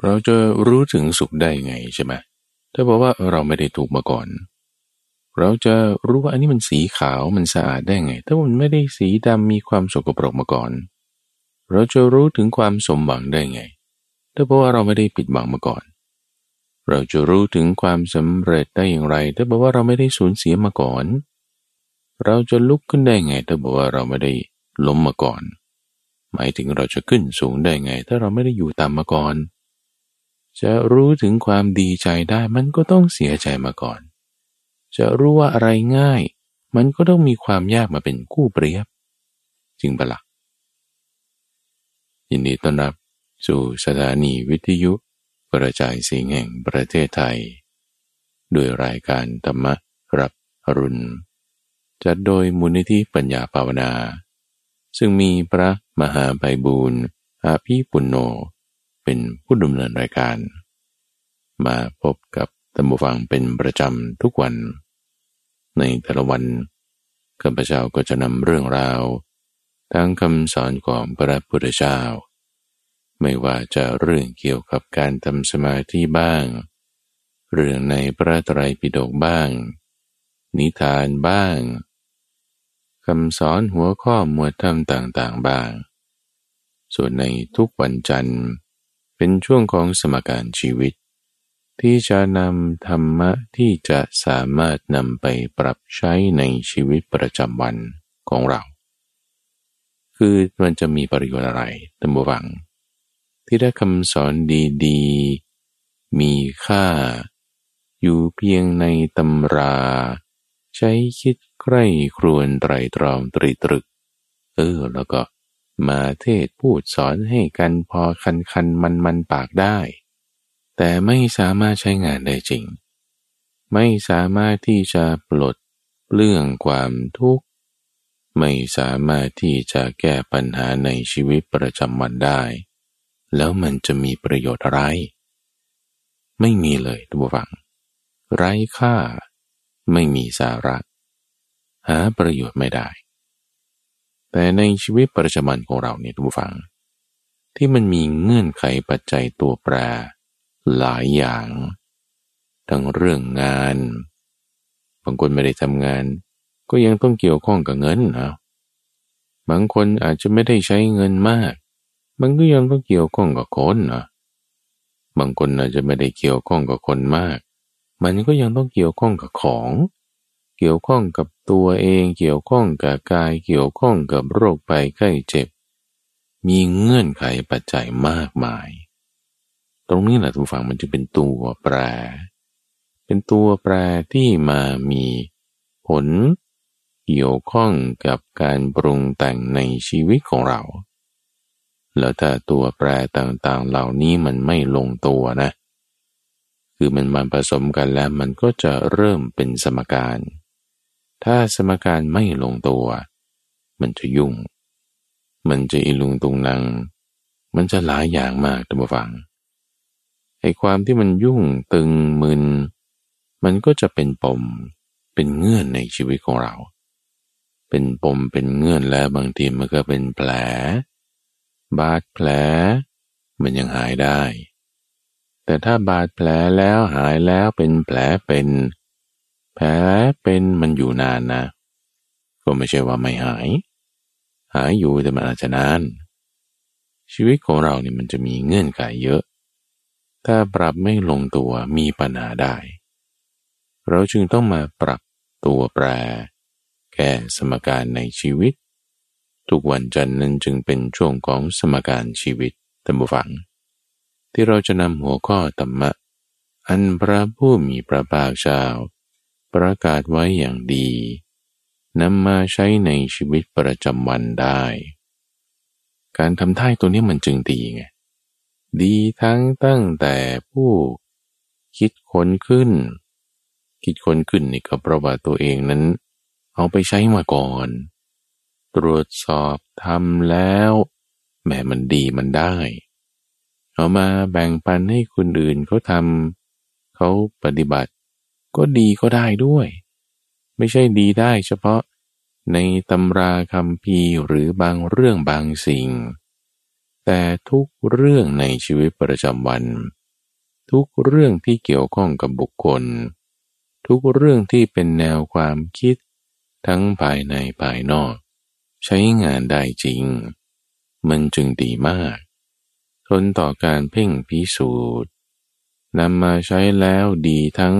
เราจะรู้ถึงสุขได้ไงใช่ไหมถ้าบอกว่าเราไม่ได้ถูกมาก่อน เราจะรู้ว่าอันนี้มันสีขาวมันสะอาดได้ไง ถ้ามันไม่ได้สีดำมีความสกปรกมาก่อน เราจะรู้ถึงความสมหวังได้ไง ถ้าบอกว่าเราไม่ได้ปิดบังมาก่อน เราจะรู้ถึงความสำเร็จได้อย่างไร ถ้าบอกว่าเราไม่ได้สูญเสียมาก่อน เราจะลุกขึ้นได้ไง ถ้าบอกว่าเราไม่ได้ล้มมาก่อน หมายถึงเราจะขึ้นสูงได้ไง ถ้าเราไม่ได้อยู่ต่ำมาก่อน จะรู้ถึงความดีใจได้มันก็ต้องเสียใจมาก่อน จะรู้ว่าอะไรง่าย มันก็ต้องมีความยากมาเป็นคู่เปรียบ จริงปะละ่ะยินดีต้อนรับสู่สถานีวิทยุกระจายเสียงแห่งประเทศไทย ด้วยรายการธรรมรับอรุณ จัดโดยมูลนิธิปัญญาภาวนา ซึ่งมีพระมหาไพบูรณ์อาภีปุณโญ เป็นผู้ดำเนินรายการ มาพบกับตัมบูฟังเป็นประจำทุกวัน ในแต่ละวันข้าพเจ้าก็จะนำเรื่องราวทั้งคำสอนของพระพุทธเจ้า ไม่ว่าจะเรื่องเกี่ยวกับการทำสมาธิบ้าง เรื่องในพระไตรปิฎกบ้าง นิทานบ้างคำสอนหัวข้อมวดธรรมต่างๆบ้าง ส่วนในทุกวันจันทร์ เป็นช่วงของสมการชีวิต ที่จะนำธรรมะที่จะสามารถนำไปปรับใช้ในชีวิตประจำวันของเรา คือมันจะมีประโยชน์อะไรตัมบวัง ที่ได้คำสอนดีๆ มีค่า อยู่เพียงในตำรา ใช้คิดใกล้ครวนไตรตรองตรีตรึก เออแล้วก็ มาเทศพูดสอนให้กันพอคันคันมันมันปากได้ แต่ไม่สามารถใช้งานได้จริง ไม่สามารถที่จะปลดเรื่องความทุกข์ ไม่สามารถที่จะแก้ปัญหาในชีวิตประจำวันได้ แล้วมันจะมีประโยชน์อะไร ไม่มีเลยทุกฝัง ไร้ค่า ไม่มีสาระ หาประโยชน์ไม่ได้ แต่ในชีวิตประจำวันของเราเนี่ยทุกฝัง ที่มันมีเงื่อนไขปัจจัยตัวแปรหลายอย่าง ทั้งเรื่องงานบางคนไม่ได้ทำงาน ก็ยังต้องเกี่ยวข้องกับเงินนะบางคนอาจจะไม่ได้ใช้เงินมาก มันก็ยังต้องเกี่ยวข้องกับคนนะบางคนอาจจะไม่ได้เกี่ยวข้องกับคนมาก มันก็ยังต้องเกี่ยวข้องกับของ เกี่ยวข้องกับตัวเองเกี่ยวข้องกับกายเกี่ยวข้องกับโรคไปไข้เจ็บ มีเงื่อนไขปัจจัยมากมาย ตรงนี้แหละทุกฝั่งมันจะเป็นตัวแปร เป็นตัวแปรที่มามีผลเกี่ยวข้องกับการปรุงแต่งในชีวิตของเรา แล้วถ้าตัวแปรต่างๆ เหล่านี้มันไม่ลงตัวนะ คือมันมาผสมกันแล้วมันก็จะเริ่มเป็นสมการ ถ้าสมการไม่ลงตัว มันจะยุ่ง มันจะอิลุงตุงนัง มันจะหลายอย่างมากท่านผู้ฟังไอ้ความที่มันยุ่งตึงมึน มันก็จะเป็นปม เป็นเงื่อนในชีวิตของเรา เป็นปมเป็นเงื่อนแล้วบางทีมันก็เป็นแผล บาดแผล มันยังหายได้ แต่ถ้าบาดแผลแล้วหายแล้วเป็นแผลเป็น ลเป็นมันอยู่นานนะ ก็ไม่ใช่ว่าไม่หาย หายอยู่แต่มันอาจจะนาน ชีวิตของเราเนี่ยมันจะมีเงื่อนไขเยอะ ถ้าปรับไม่ลงตัวมีปัญหาได้ เราจึงต้องมาปรับตัวแปร แก้สมการในชีวิต ทุกวันจันทร์นั้นจึงเป็นช่วงของสมการชีวิตตัมบูฟัง ที่เราจะนำหัวข้อธรรมะ อันพระผู้มีพระภาคเจ้า ประกาศไว้อย่างดีนำมาใช้ในชีวิตประจำวันได้ การทำท่ายตัวนี้มันจึงดีไง ดีทั้งตั้งแต่ผู้คิดค้นขึ้น คิดค้นขึ้นนี่ก็เพราะว่าตัวเองนั้น เอาไปใช้มาก่อน ตรวจสอบทำแล้วแม้มันดีมันได้ เอามาแบ่งปันให้คนอื่นเขาทำเขาปฏิบัติ ก็ดีก็ได้ด้วย ไม่ใช่ดีได้เฉพาะในตำราคำพีหรือบางเรื่องบางสิ่ง แต่ทุกเรื่องในชีวิตประจำวัน ทุกเรื่องที่เกี่ยวข้องกับบุคคล ทุกเรื่องที่เป็นแนวความคิด ทั้งภายในภายนอก ใช้งานได้จริง มันจึงดีมาก ทนต่อการเพ่งพิสูจน์นำมาใช้แล้วดีทั้ง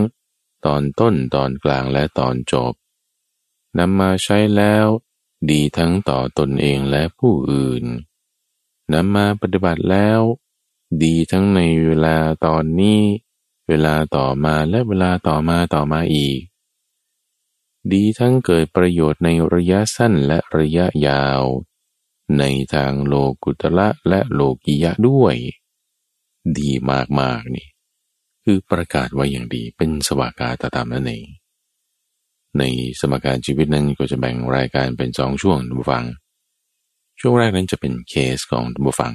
ตอนต้นตอนกลางและตอนจบนำมาใช้แล้ว ดีทั้งต่อตนเองและผู้อื่นนำมาปฏิบัติแล้ว ดีทั้งในเวลาตอนนี้ เวลาต่อมาและเวลาต่อมาต่อมาอีก ดีทั้งเกิดประโยชน์ในระยะสั้นและระยะยาว ในทางโลกุตละและโลกิยะด้วย ดีมากๆนี่ คือประกาศไว้อย่างดีเป็นสวากาตตามนั่นเอง ในสมการชีวิตนั้นก็จะแบ่งรายการเป็นสองช่วงทุกฟัง ช่วงแรกนั้นจะเป็นเคสของทุกฟัง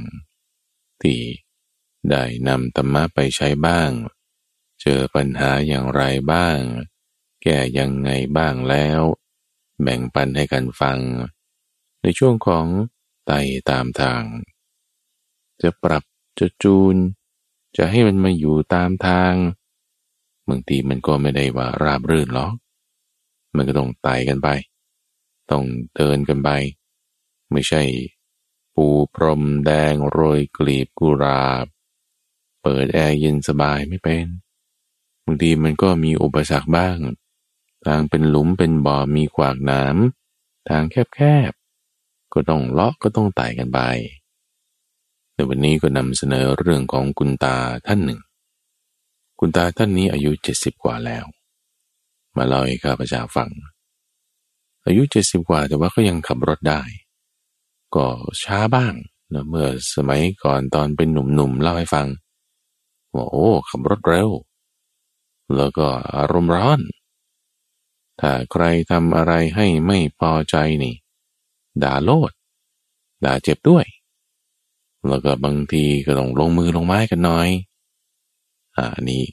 ที่ได้นำธรรมะไปใช้บ้าง เจอปัญหาอย่างไรบ้าง แก้ยังไงบ้างแล้ว แบ่งปันให้กันฟัง ในช่วงของไต่ตามทาง จะปรับจะจูน จะให้มันมาอยู่ตามทางบางทีมันก็ไม่ได้ว่าราบรื่นหรอก มันก็ต้องไต่กันไป ต้องเดินกันไป ไม่ใช่ ปูพรมแดงโรยกลีบกุราบ เปิดแอร์เย็นสบายไม่เป็นบางทีมันก็มีอุปสรรคบ้าง ทางเป็นหลุมเป็นบ่อมีขวากน้ำทางแคบๆ ก็ต้องเลาะก็ต้องไต่กันไป ในวันนี้ก็นำเสนอเรื่องของคุณตาท่านหนึ่ง คุณตาท่านนี้อายุเจ็ดสิบกว่าแล้ว มาเล่าให้ข้าพเจ้าฟัง อายุเจ็ดสิบกว่าแต่ว่าก็ยังขับรถได้ ก็ช้าบ้างนะเมื่อสมัยก่อนตอนเป็นหนุ่มๆเล่าให้ฟังว่าโอ้ขับรถเร็ว แล้วก็อารมณ์ร้อน ถ้าใครทำอะไรให้ไม่พอใจนี่ ด่าโลด ด่าเจ็บด้วย แล้วก็บางทีก็ต้องลงมือลงไม้กันน่อย อ่านี่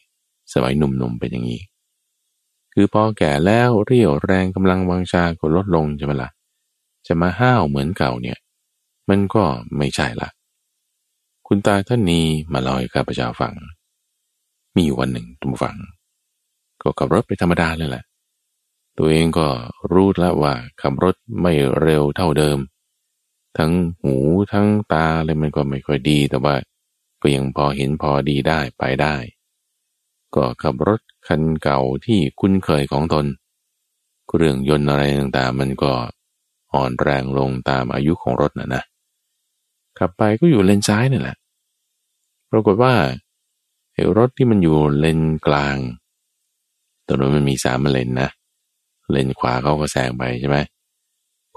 สมัยหนุ่มๆเป็นอย่างนี้ คือพอแก่แล้วเรี่ยวแรงกำลังวังชาก็ลดลงใช่ไหมละ่ะ จะมาห้าวเหมือนเก่าเนี่ย มันก็ไม่ใช่ละ คุณตาท่านนี้มาเล่าให้ข้าพเจ้าฟัง มีวันหนึ่งทุกฝัง ก็ขับรถไปธรรมดาเลยแหละ ตัวเองก็รู้แล้วว่าขับรถไม่เร็วเท่าเดิม ทั้งหูทั้งตาเลยมันก็ไม่ค่อยดี แต่ว่าก็ยังพอเห็นพอดีได้ไปได้ ก็ขับรถคันเก่าที่คุ้นเคยของตนเรื่องยนต์อะไรต่างๆ มันก็อ่อนแรงลงตามอายุของรถนะนะขับไปก็อยู่เลนซ้ายนี่แหละ ปรากฏว่าไอ้รถที่มันอยู่เลนกลางตรงนั้นมันมีสามเลนนะ เลนขวาเขาก็แซงไปใช่ไหม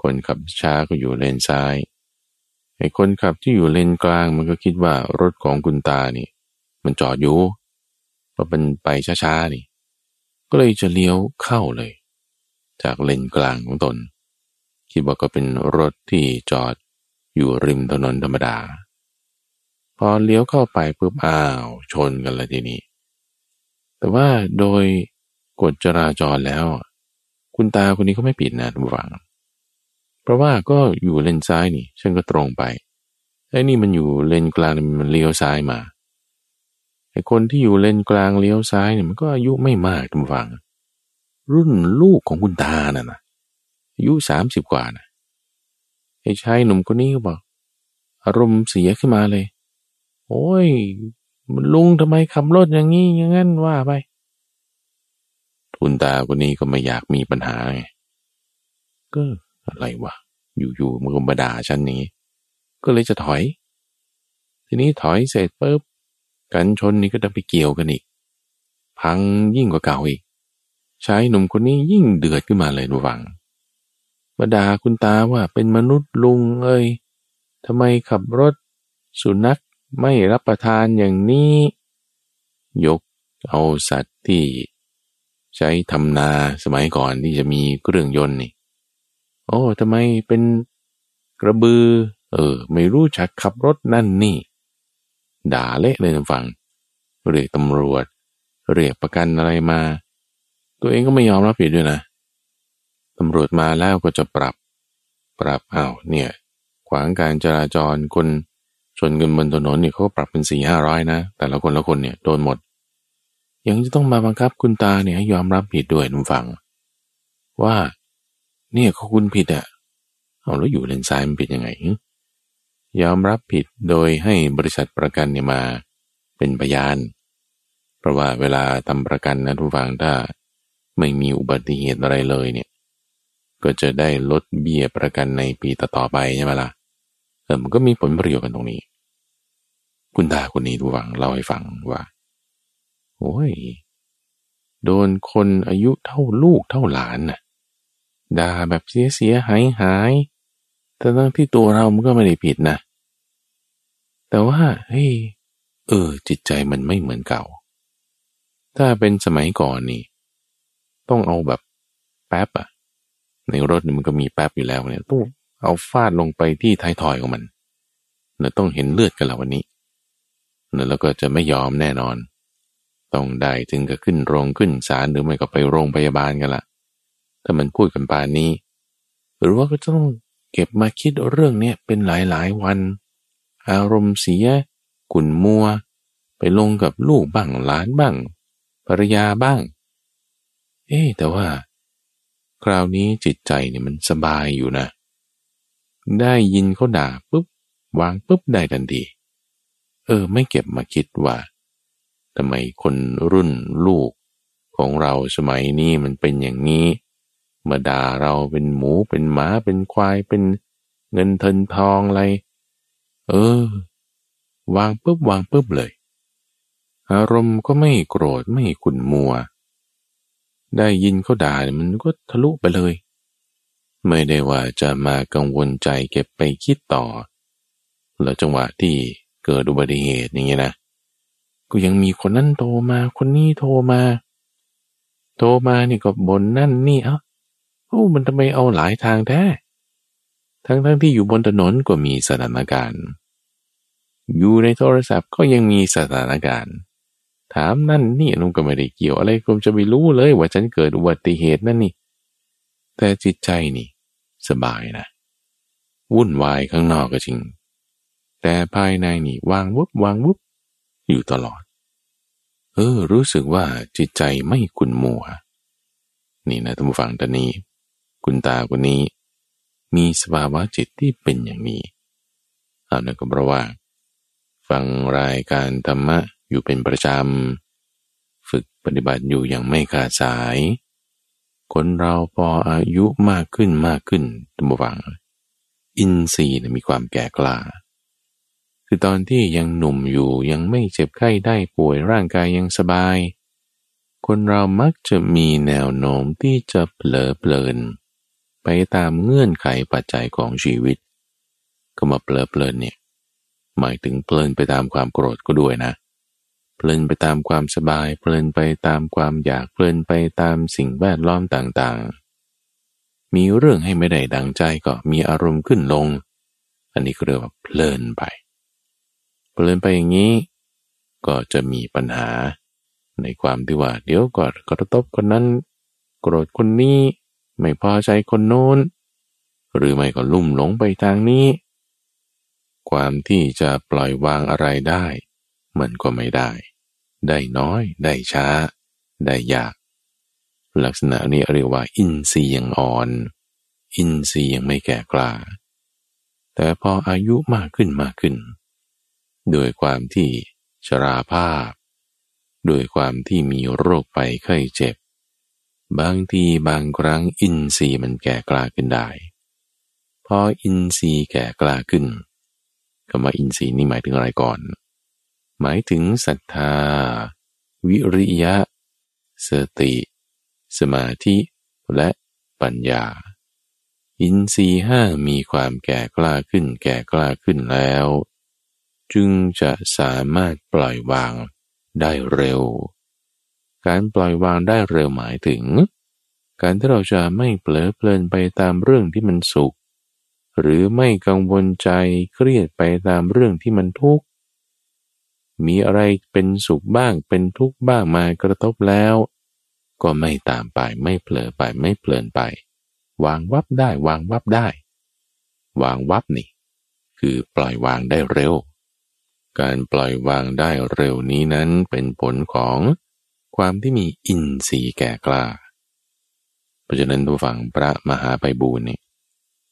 คนขับช้าก็อยู่เลนซ้ายไอ้คนขับที่อยู่เลนกลางมันก็คิดว่ารถของคุณตานี่ มันจอดอยู่พอเป็นไปช้าๆนี่ ก็เลยจะเลี้ยวเข้าเลย จากเลนกลางของตน คิดว่าก็เป็นรถที่จอดอยู่ริมถนนธรรมดา พอเลี้ยวเข้าไปปุ๊บอ้าว ชนกันเลยทีนี้ แต่ว่าโดยกฎจราจรแล้ว คุณตาคนนี้ก็ไม่ผิดนะทุกฝัง ราะว่าก็อยู่เลนซ้ายนี่ ฉันก็ตรงไปไอ้นี่มันอยู่เลนกลางมันเลี้ยวซ้ายมาไอ้คนที่อยู่เลนกลางเลี้ยวซ้ายเนี่ยมันก็อายุไม่มากทุกฝัง รุ่นลูกของคุณตาน่ะนะอายุสามสิบกว่านะไอ้ชายหนุ่มคนนี้ก็บอก อารมณ์เสียขึ้นมาเลย โอ้ย มันลุงทำไมขับรถอย่างนี้อย่างนั้นว่าไปคุณตาคนนี้ก็ไม่อยากมีปัญหาไงก็ อะไรวะอยู่ๆมันก็มาด่าฉันนี้ ก็เลยจะถอย ทีนี้ถอยเสร็จปุ๊บกันชนนี่ก็จะไปเกี่ยวกันอีก พังยิ่งกว่าเก่าอีกชายหนุ่มคนนี้ยิ่งเดือดขึ้นมาเลยระวังมาด่าคุณตาว่าเป็นมนุษย์ลุงเอ้ยทำไมขับรถ สุนัขไม่รับประทานอย่างนี้ ยกเอาสัตว์ที่ ใช้ทำนาสมัยก่อนที่จะมีเครื่องยนต์นี่ โอ้ทำไมเป็นกระบือ เออ ไม่รู้จักขับรถนั่นนี่ ด่าเละเลยฟัง เรียกตำรวจ เรียกประกันอะไรมา ตัวเองก็ไม่ยอมรับผิดด้วยนะตำรวจมาแล้วก็จะปรับ ปรับอ้าวเนี่ย ขวางการจราจรคนชนกันบนถนนเนี่ยเขาปรับเป็นสี่ห้าร้อยนะ แต่ละคนละคนเนี่ยโดนหมด ยังจะต้องมาบังคับคุณตาเนี่ยให้ยอมรับผิดด้วยนุ่มฟัง ว่า เนี่ยเขาคุณผิดอะ่ะเอาแล้วอยู่เลนซ้ายมันผิดยังไง ยอมรับผิดโดยให้บริษัทประกันเนี่ยมาเป็นพยาน เพราะว่าเวลาทำประกันนะทุกฝังถ้าไม่มีอุบัติเหตุอะไรเลยเนี่ยก็จะได้ลดเบี้ยประกันในปีต่อๆไปใช่ไหมละ่ะเออมันก็มีผลประโยชน์กันตรงนี้ คุณตาคนนี้ทุกฝังเล่าให้ฟังว่าโอ้ย โดนคนอายุเท่าลูกเท่าหลานน่ะ ด่าแบบเสียเสียหายหายแต่ทั้งที่ตัวเรามันก็ไม่ได้ผิดนะ แต่ว่าเฮ้ยเออ จิตใจมันไม่เหมือนเก่า ถ้าเป็นสมัยก่อนนี่ ต้องเอาแบบแป๊บอะในรถมันก็มีแป๊บอยู่แล้วเนี่ยต้องเอาฟาดลงไปที่ท้ายทอยของมันเนี่ยต้องเห็นเลือดกันแล้ววันนี้เนี่ยแล้วก็จะไม่ยอมแน่นอน ต้องได้ถึงกับขึ้นโรงขึ้นศาลหรือไม่ก็ไปโรงพยาบาลกันละ ถ้ามันพูดกันปานนี้ หรือว่าก็ต้องเก็บมาคิดเรื่องเนี้ยเป็นหลายๆวัน อารมณ์เสียกุ่นมัว ไปลงกับลูกบ้างหลานบ้างภรรยาบ้าง เอ๊แต่ว่า คราวนี้จิตใจเนี่ยมันสบายอยู่นะ ได้ยินเขาด่าปุ๊บวางปุ๊บได้ทันทีเออ ไม่เก็บมาคิดว่าทำไมคนรุ่นลูกของเราสมัยนี้มันเป็นอย่างนี้ มาด่าเราเป็นหมูเป็นหมาเป็นควายเป็นเงินเทินทองอะไร เออ วางปุ๊บวางปุ๊บเลย อารมณ์ก็ไม่โกรธไม่ขุ่นมัว ได้ยินเขาด่ามันก็ทะลุไปเลย ไม่ได้ว่าจะมากังวลใจเก็บไปคิดต่อ แล้วจังหวะที่เกิดอุบัติเหตุอย่างเงี้ยนะก็ยังมีคนนั้นโทรมาคนนี้โทรมา โทรมานี่ก็บนนั่นนี่เอ้า โอ้มันทำไมเอาหลายทางแท้ทั้งทั้งที่อยู่บนถนนก็มีสถานการณ์ อยู่ในโทรศัพท์ก็ยังมีสถานการณ์ ถามนั่นนี่นุ่มก็ไม่ได้เกี่ยวอะไรก็จะไปรู้เลยว่าฉันเกิดอุบัติเหตุนั่นนี่ แต่จิตใจนี่ สบายนะ วุ่นวายข้างนอกก็จริง แต่ภายในนี่วางวุบวางวุบอยู่ตลอด เออ รู้สึกว่าจิตใจไม่ขุ่นมัว นี่นะท่านผู้ฟังตอนนี้ คุณตาคนนี้ มีสภาวะจิตที่เป็นอย่างนี้เอานั่นก็เพราะว่า ฟังรายการธรรมะอยู่เป็นประจำ ฝึกปฏิบัติอยู่อย่างไม่ขาดสาย คนเราพออายุมากขึ้นมากขึ้นตัมวัง อินทรีย์มีความแก่กล้าคือตอนที่ยังหนุ่มอยู่ยังไม่เจ็บไข้ได้ป่วยร่างกายยังสบาย คนเรามักจะมีแนวโน้มที่จะเผลอเพลิน ไปตามเงื่อนไขปัจจัยของชีวิต ก็มาเพลิดเพลินเนี่ยหมายถึงเพลินไปตามความโกรธก็ด้วยนะ เพลินไปตามความสบาย เพลินไปตามความอยาก เพลินไปตามสิ่งแวดล้อมต่างๆ มีเรื่องให้ไม่ได้ดังใจก็มีอารมณ์ขึ้นลง อันนี้ก็เรียกว่าเพลินไป เพลินไปอย่างนี้ ก็จะมีปัญหา ในความที่ว่าเดี๋ยวก่อนกระทบคนนั้น โกรธคนนี้ ไม่พอใจคนโน้น หรือไม่ก็ลุ่มหลงไปทางนี้ ความที่จะปล่อยวางอะไรได้ มันก็ไม่ได้ ได้น้อย ได้ช้า ได้ยาก ลักษณะนี้เรียกว่า อินทรีย์ยังอ่อน อินทรีย์ยังไม่แก่กล้า แต่พออายุมากขึ้นมากขึ้น โดยความที่ชราภาพ โดยความที่มีโรคไปไข้เจ็บ บางทีบางครั้งอินทรีย์มันแก่กล้าขึ้นได้ พออินทรีย์แก่กล้าขึ้นคำว่าอินทรีย์นี่หมายถึงอะไรก่อน หมายถึงศรัทธา วิริยะ สติ สมาธิและปัญญา อินทรีย์ห้ามีความแก่กล้าขึ้น แก่กล้าขึ้นแล้ว จึงจะสามารถปล่อยวางได้เร็ว การปล่อยวางได้เร็วหมายถึง การที่เราจะไม่เผลอเพลินไปตามเรื่องที่มันสุข หรือไม่กังวลใจเครียดไปตามเรื่องที่มันทุกข์มีอะไรเป็นสุขบ้างเป็นทุกข์บ้างมากระทบแล้ว ก็ไม่ตามไปไม่เผลอไปไม่เพลินไป วางวับได้วางวับได้ วางวับนี่ คือปล่อยวางได้เร็ว การปล่อยวางได้เร็วนี้นั้นเป็นผลของ ความที่มีอินทรีย์แก่กล้า เพราะฉะนั้นตัวฝั่งพระมหาไปบูรณ์เนี่ย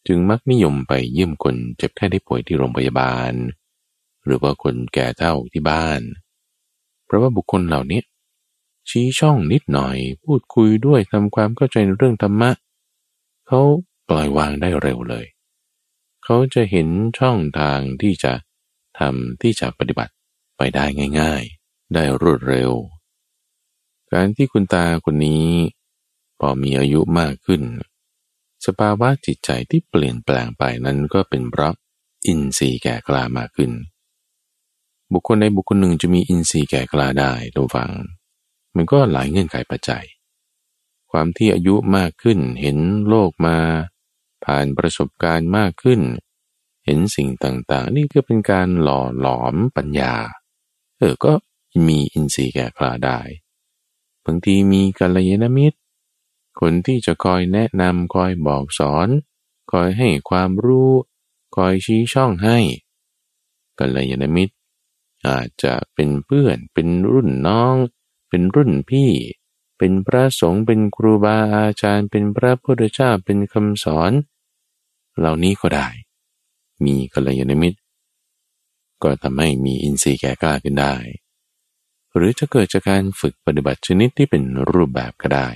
จึงมักนิยมไปเยี่ยมคนเจ็บแค่ได้ป่วยที่โรงพยาบาล หรือว่าคนแก่เท่าที่บ้าน เพราะว่าบุคคลเหล่านี้ชี้ช่องนิดหน่อย พูดคุยด้วยทำความเข้าใจในเรื่องธรรมะเขาปล่อยวางได้เร็วเลย เขาจะเห็นช่องทางที่จะทำที่จะปฏิบัติไปได้ง่าย ๆ ได้รวดเร็ว การที่คุณตาคนนี้ พอมีอายุมากขึ้น สภาวะจิตใจที่เปลี่ยนแปลงไปนั้นก็เป็นเพราะอินทรีย์แก่กล้ามากขึ้น บุคคลในบุคคลหนึ่งจะมีอินทรีย์แก่กล้าได้ดูฟัง มันก็หลายเงื่อนไขปัจจัย ความที่อายุมากขึ้นเห็นโลกมา ผ่านประสบการณ์มากขึ้น เห็นสิ่งต่างๆ นี่ก็เป็นการหล่อหลอมปัญญา เออก็มีอินทรีย์แก่กล้าได้ บางทีมีกัลยาณมิตร คนที่จะคอยแนะนำคอยบอกสอน คอยให้ความรู้ คอยชี้ช่องให้ กัลยาณมิตร อาจจะเป็นเพื่อน เป็นรุ่นน้อง เป็นรุ่นพี่ เป็นพระสงฆ์เป็นครูบาอาจารย์ เป็นพระพุทธเจ้าเป็นคำสอน เหล่านี้ก็ได้ มีกัลยาณมิตร ก็ทำให้มีอินทรีย์แก่กล้าขึ้นได้ หรือจะเกิดจากการฝึกปฏิบัติชนิดที่เป็นรูปแบบก็ได้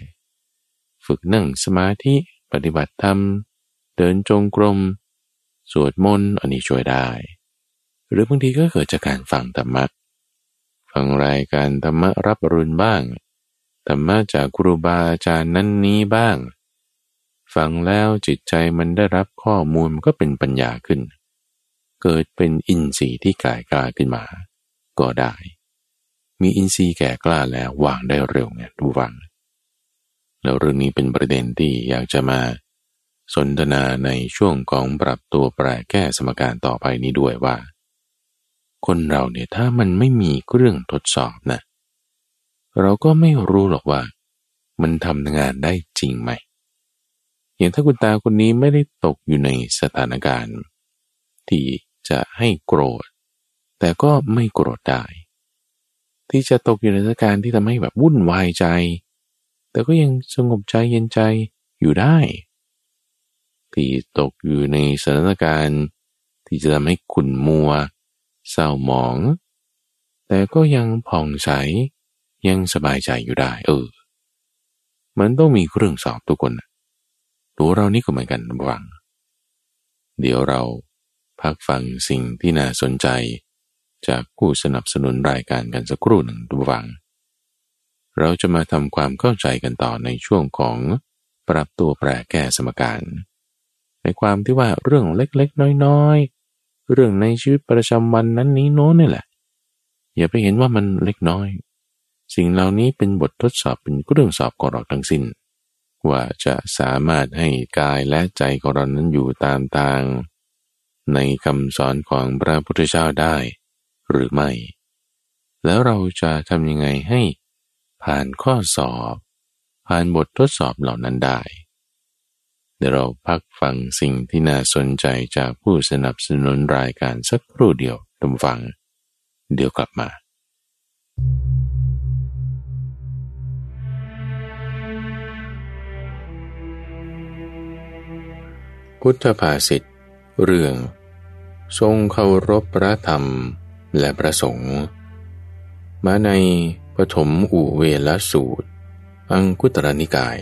ฝึกนั่งสมาธิปฏิบัติธรรม เดินจงกรม สวดมนต์อันนี้ช่วยได้ หรือบางทีก็เกิดจากการฟังธรรมะฟังรายการธรรมะรับรุนบ้างธรรมะจากครูบาอาจารย์นั้นนี้บ้าง ฟังแล้วจิตใจมันได้รับข้อมูลมันก็เป็นปัญญาขึ้น เกิดเป็นอินทรีย์ที่กายกลาขึ้นมา ก็ได้ มีอินทรีย์แก่กล้าแล้ววางได้เร็วไงดูวังแล้วเรื่องนี้เป็นประเด็นที่อยากจะมาสนทนาในช่วงของปรับตัวแปรแก้สมการต่อไปนี้ด้วยว่า คนเราเนี่ยถ้ามันไม่มีเครื่องทดสอบนะเราก็ไม่รู้หรอกว่า มันทำงานได้จริงไหม อย่างถ้าคุณตาคนนี้ไม่ได้ตกอยู่ในสถานการณ์ ที่จะให้โกรธ แต่ก็ไม่โกรธได้ ที่จะตกอยู่ในสถานการณ์ที่ทำให้แบบวุ่นวายใจ แต่ก็ยังสงบใจเย็นใจอยู่ได้ ที่ตกอยู่ในสถานการณ์ ที่จะทำให้ขุ่นมัว เศร้าหมอง แต่ก็ยังผ่องใสยังสบายใจอยู่ได้ เออ มันต้องมีเครื่องสอบทุกคน ตัวเรานี่ก็เหมือนกันบัง เดี๋ยวเราพักฟังสิ่งที่น่าสนใจ จากผู้สนับสนุนรายการกันสักครู่หนึ่งตัวฟัง เราจะมาทำความเข้าใจกันต่อในช่วงของปรับตัวแปรแก้สมการ ในความที่ว่าเรื่องเล็กๆ น้อยๆ เรื่องในชีวิตประจำวันนั้นนี้โน้นนี่แหละ อย่าไปเห็นว่ามันเล็กน้อย สิ่งเหล่านี้เป็นบททดสอบเป็นเรื่องสอบของเราทั้งสิน้น ว่าจะสามารถให้กายและใจของเรานั้นอยู่ตามทาง ในคำสอนของพระพุทธเจ้าได้ หรือไม่ แล้วเราจะทำยังไงให้ผ่านข้อสอบ ผ่านบททดสอบเหล่านั้นได้ เดี๋ยวเราพักฟังสิ่งที่น่าสนใจจากผู้สนับสนุนรายการสักครู่เดียวดมฟัง เดี๋ยวกลับมา พุทธภาษิตเรื่อง ทรงเคารพพระธรรม และพระสงฆ์มาในปฐมอุเวลสูตร อังคุตรนิกาย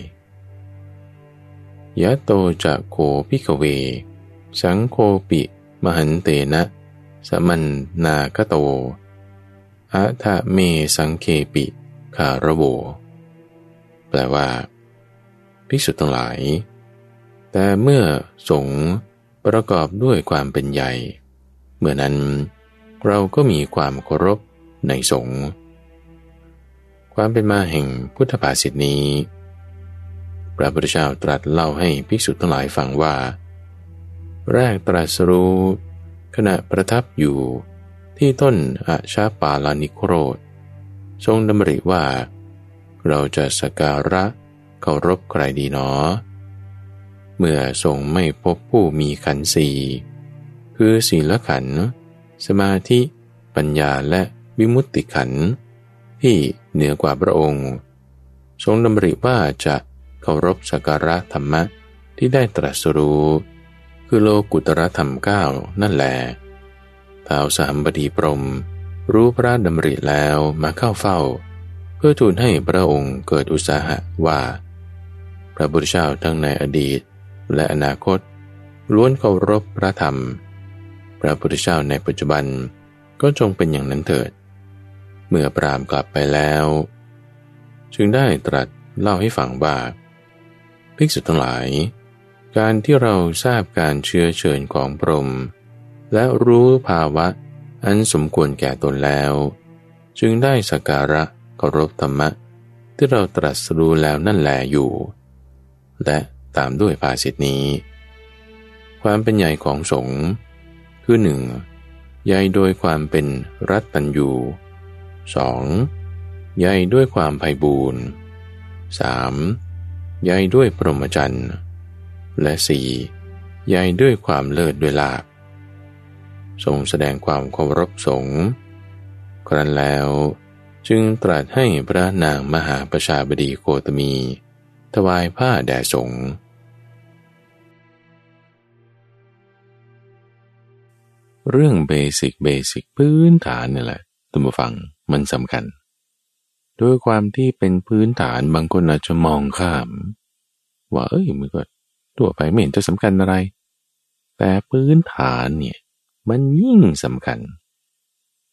ยะโตจะโคพิกเว สังโคปิ มหันเตนะ สมันนากโตอะทะเมสังเคปิคารโว แปลว่า ภิกษุทั้งหลาย แต่เมื่อสงประกอบด้วยความเป็นใหญ่ เมื่อนั้น เราก็มีความเคารพในสงฆ์ความเป็นมาแห่งพุทธภาษิตนี้ พระพุทธเจ้าตรัสเล่าให้ภิกษุทั้งหลายฟังว่า แรกตรัสรู้ขณะประทับอยู่ที่ต้นอาชาปาลานิโครธ ทรงดำริว่า เราจะสการะเคารพใครดีหนอ เมื่อทรงไม่พบผู้มีขันสีคือศีลขัน สมาธิปัญญาและวิมุตติขันที่เหนือกว่าพระองค์ ทรงดำริว่าจะเคารพสักการะธรรมะที่ได้ตรัสรู้คือโลกุตรธรรมเก้านั่นแหละท้าวสามบดีพรม รู้พระดำริแล้วมาเข้าเฝ้า เพื่อทูลให้พระองค์เกิดอุตสาหะว่า พระบุตรเจ้าทั้งในอดีตและอนาคต ล้วนเคารพพระธรรม พระพุทธเจ้าในปัจจุบันก็จงเป็นอย่างนั้นเถิด เมื่อปรามกลับไปแล้ว จึงได้ตรัสเล่าให้ฟังว่าภิกษุทั้งหลาย การที่เราทราบการเชื้อเชิญของพรหมและรู้ภาวะอันสมควรแก่ตนแล้ว จึงได้สักการะเคารพธรรมะ ที่เราตรัสรู้แล้วนั่นแหลอยู่ และตามด้วยภาษิตนี้ ความเป็นใหญ่ของสงฆ์ คือหนึ่งใหญ่โดยความเป็นรัตตัญญูสองใหญ่ด้วยความไพ่บูรณ์สามใหญ่ด้วยพรหมจรรย์ และสี่ใหญ่ด้วยความเลิศด้วยลาภทรงแสดงความเคารพสงฆ์ครั้นแล้วจึงตรัสให้พระนางมหาประชาบดีโคตมี ถวายผ้าแด่สงฆ์ เรื่องเบสิกเบสิกพื้นฐานนี่แหละตุมฟังมันสำคัญ ด้วยความที่เป็นพื้นฐานบางคนอาจจะมองข้าม ว่าเอ้ยมันก็ตัวไปไม่เห็นจะสำคัญอะไร แต่พื้นฐานเนี่ยมันยิ่งสำคัญ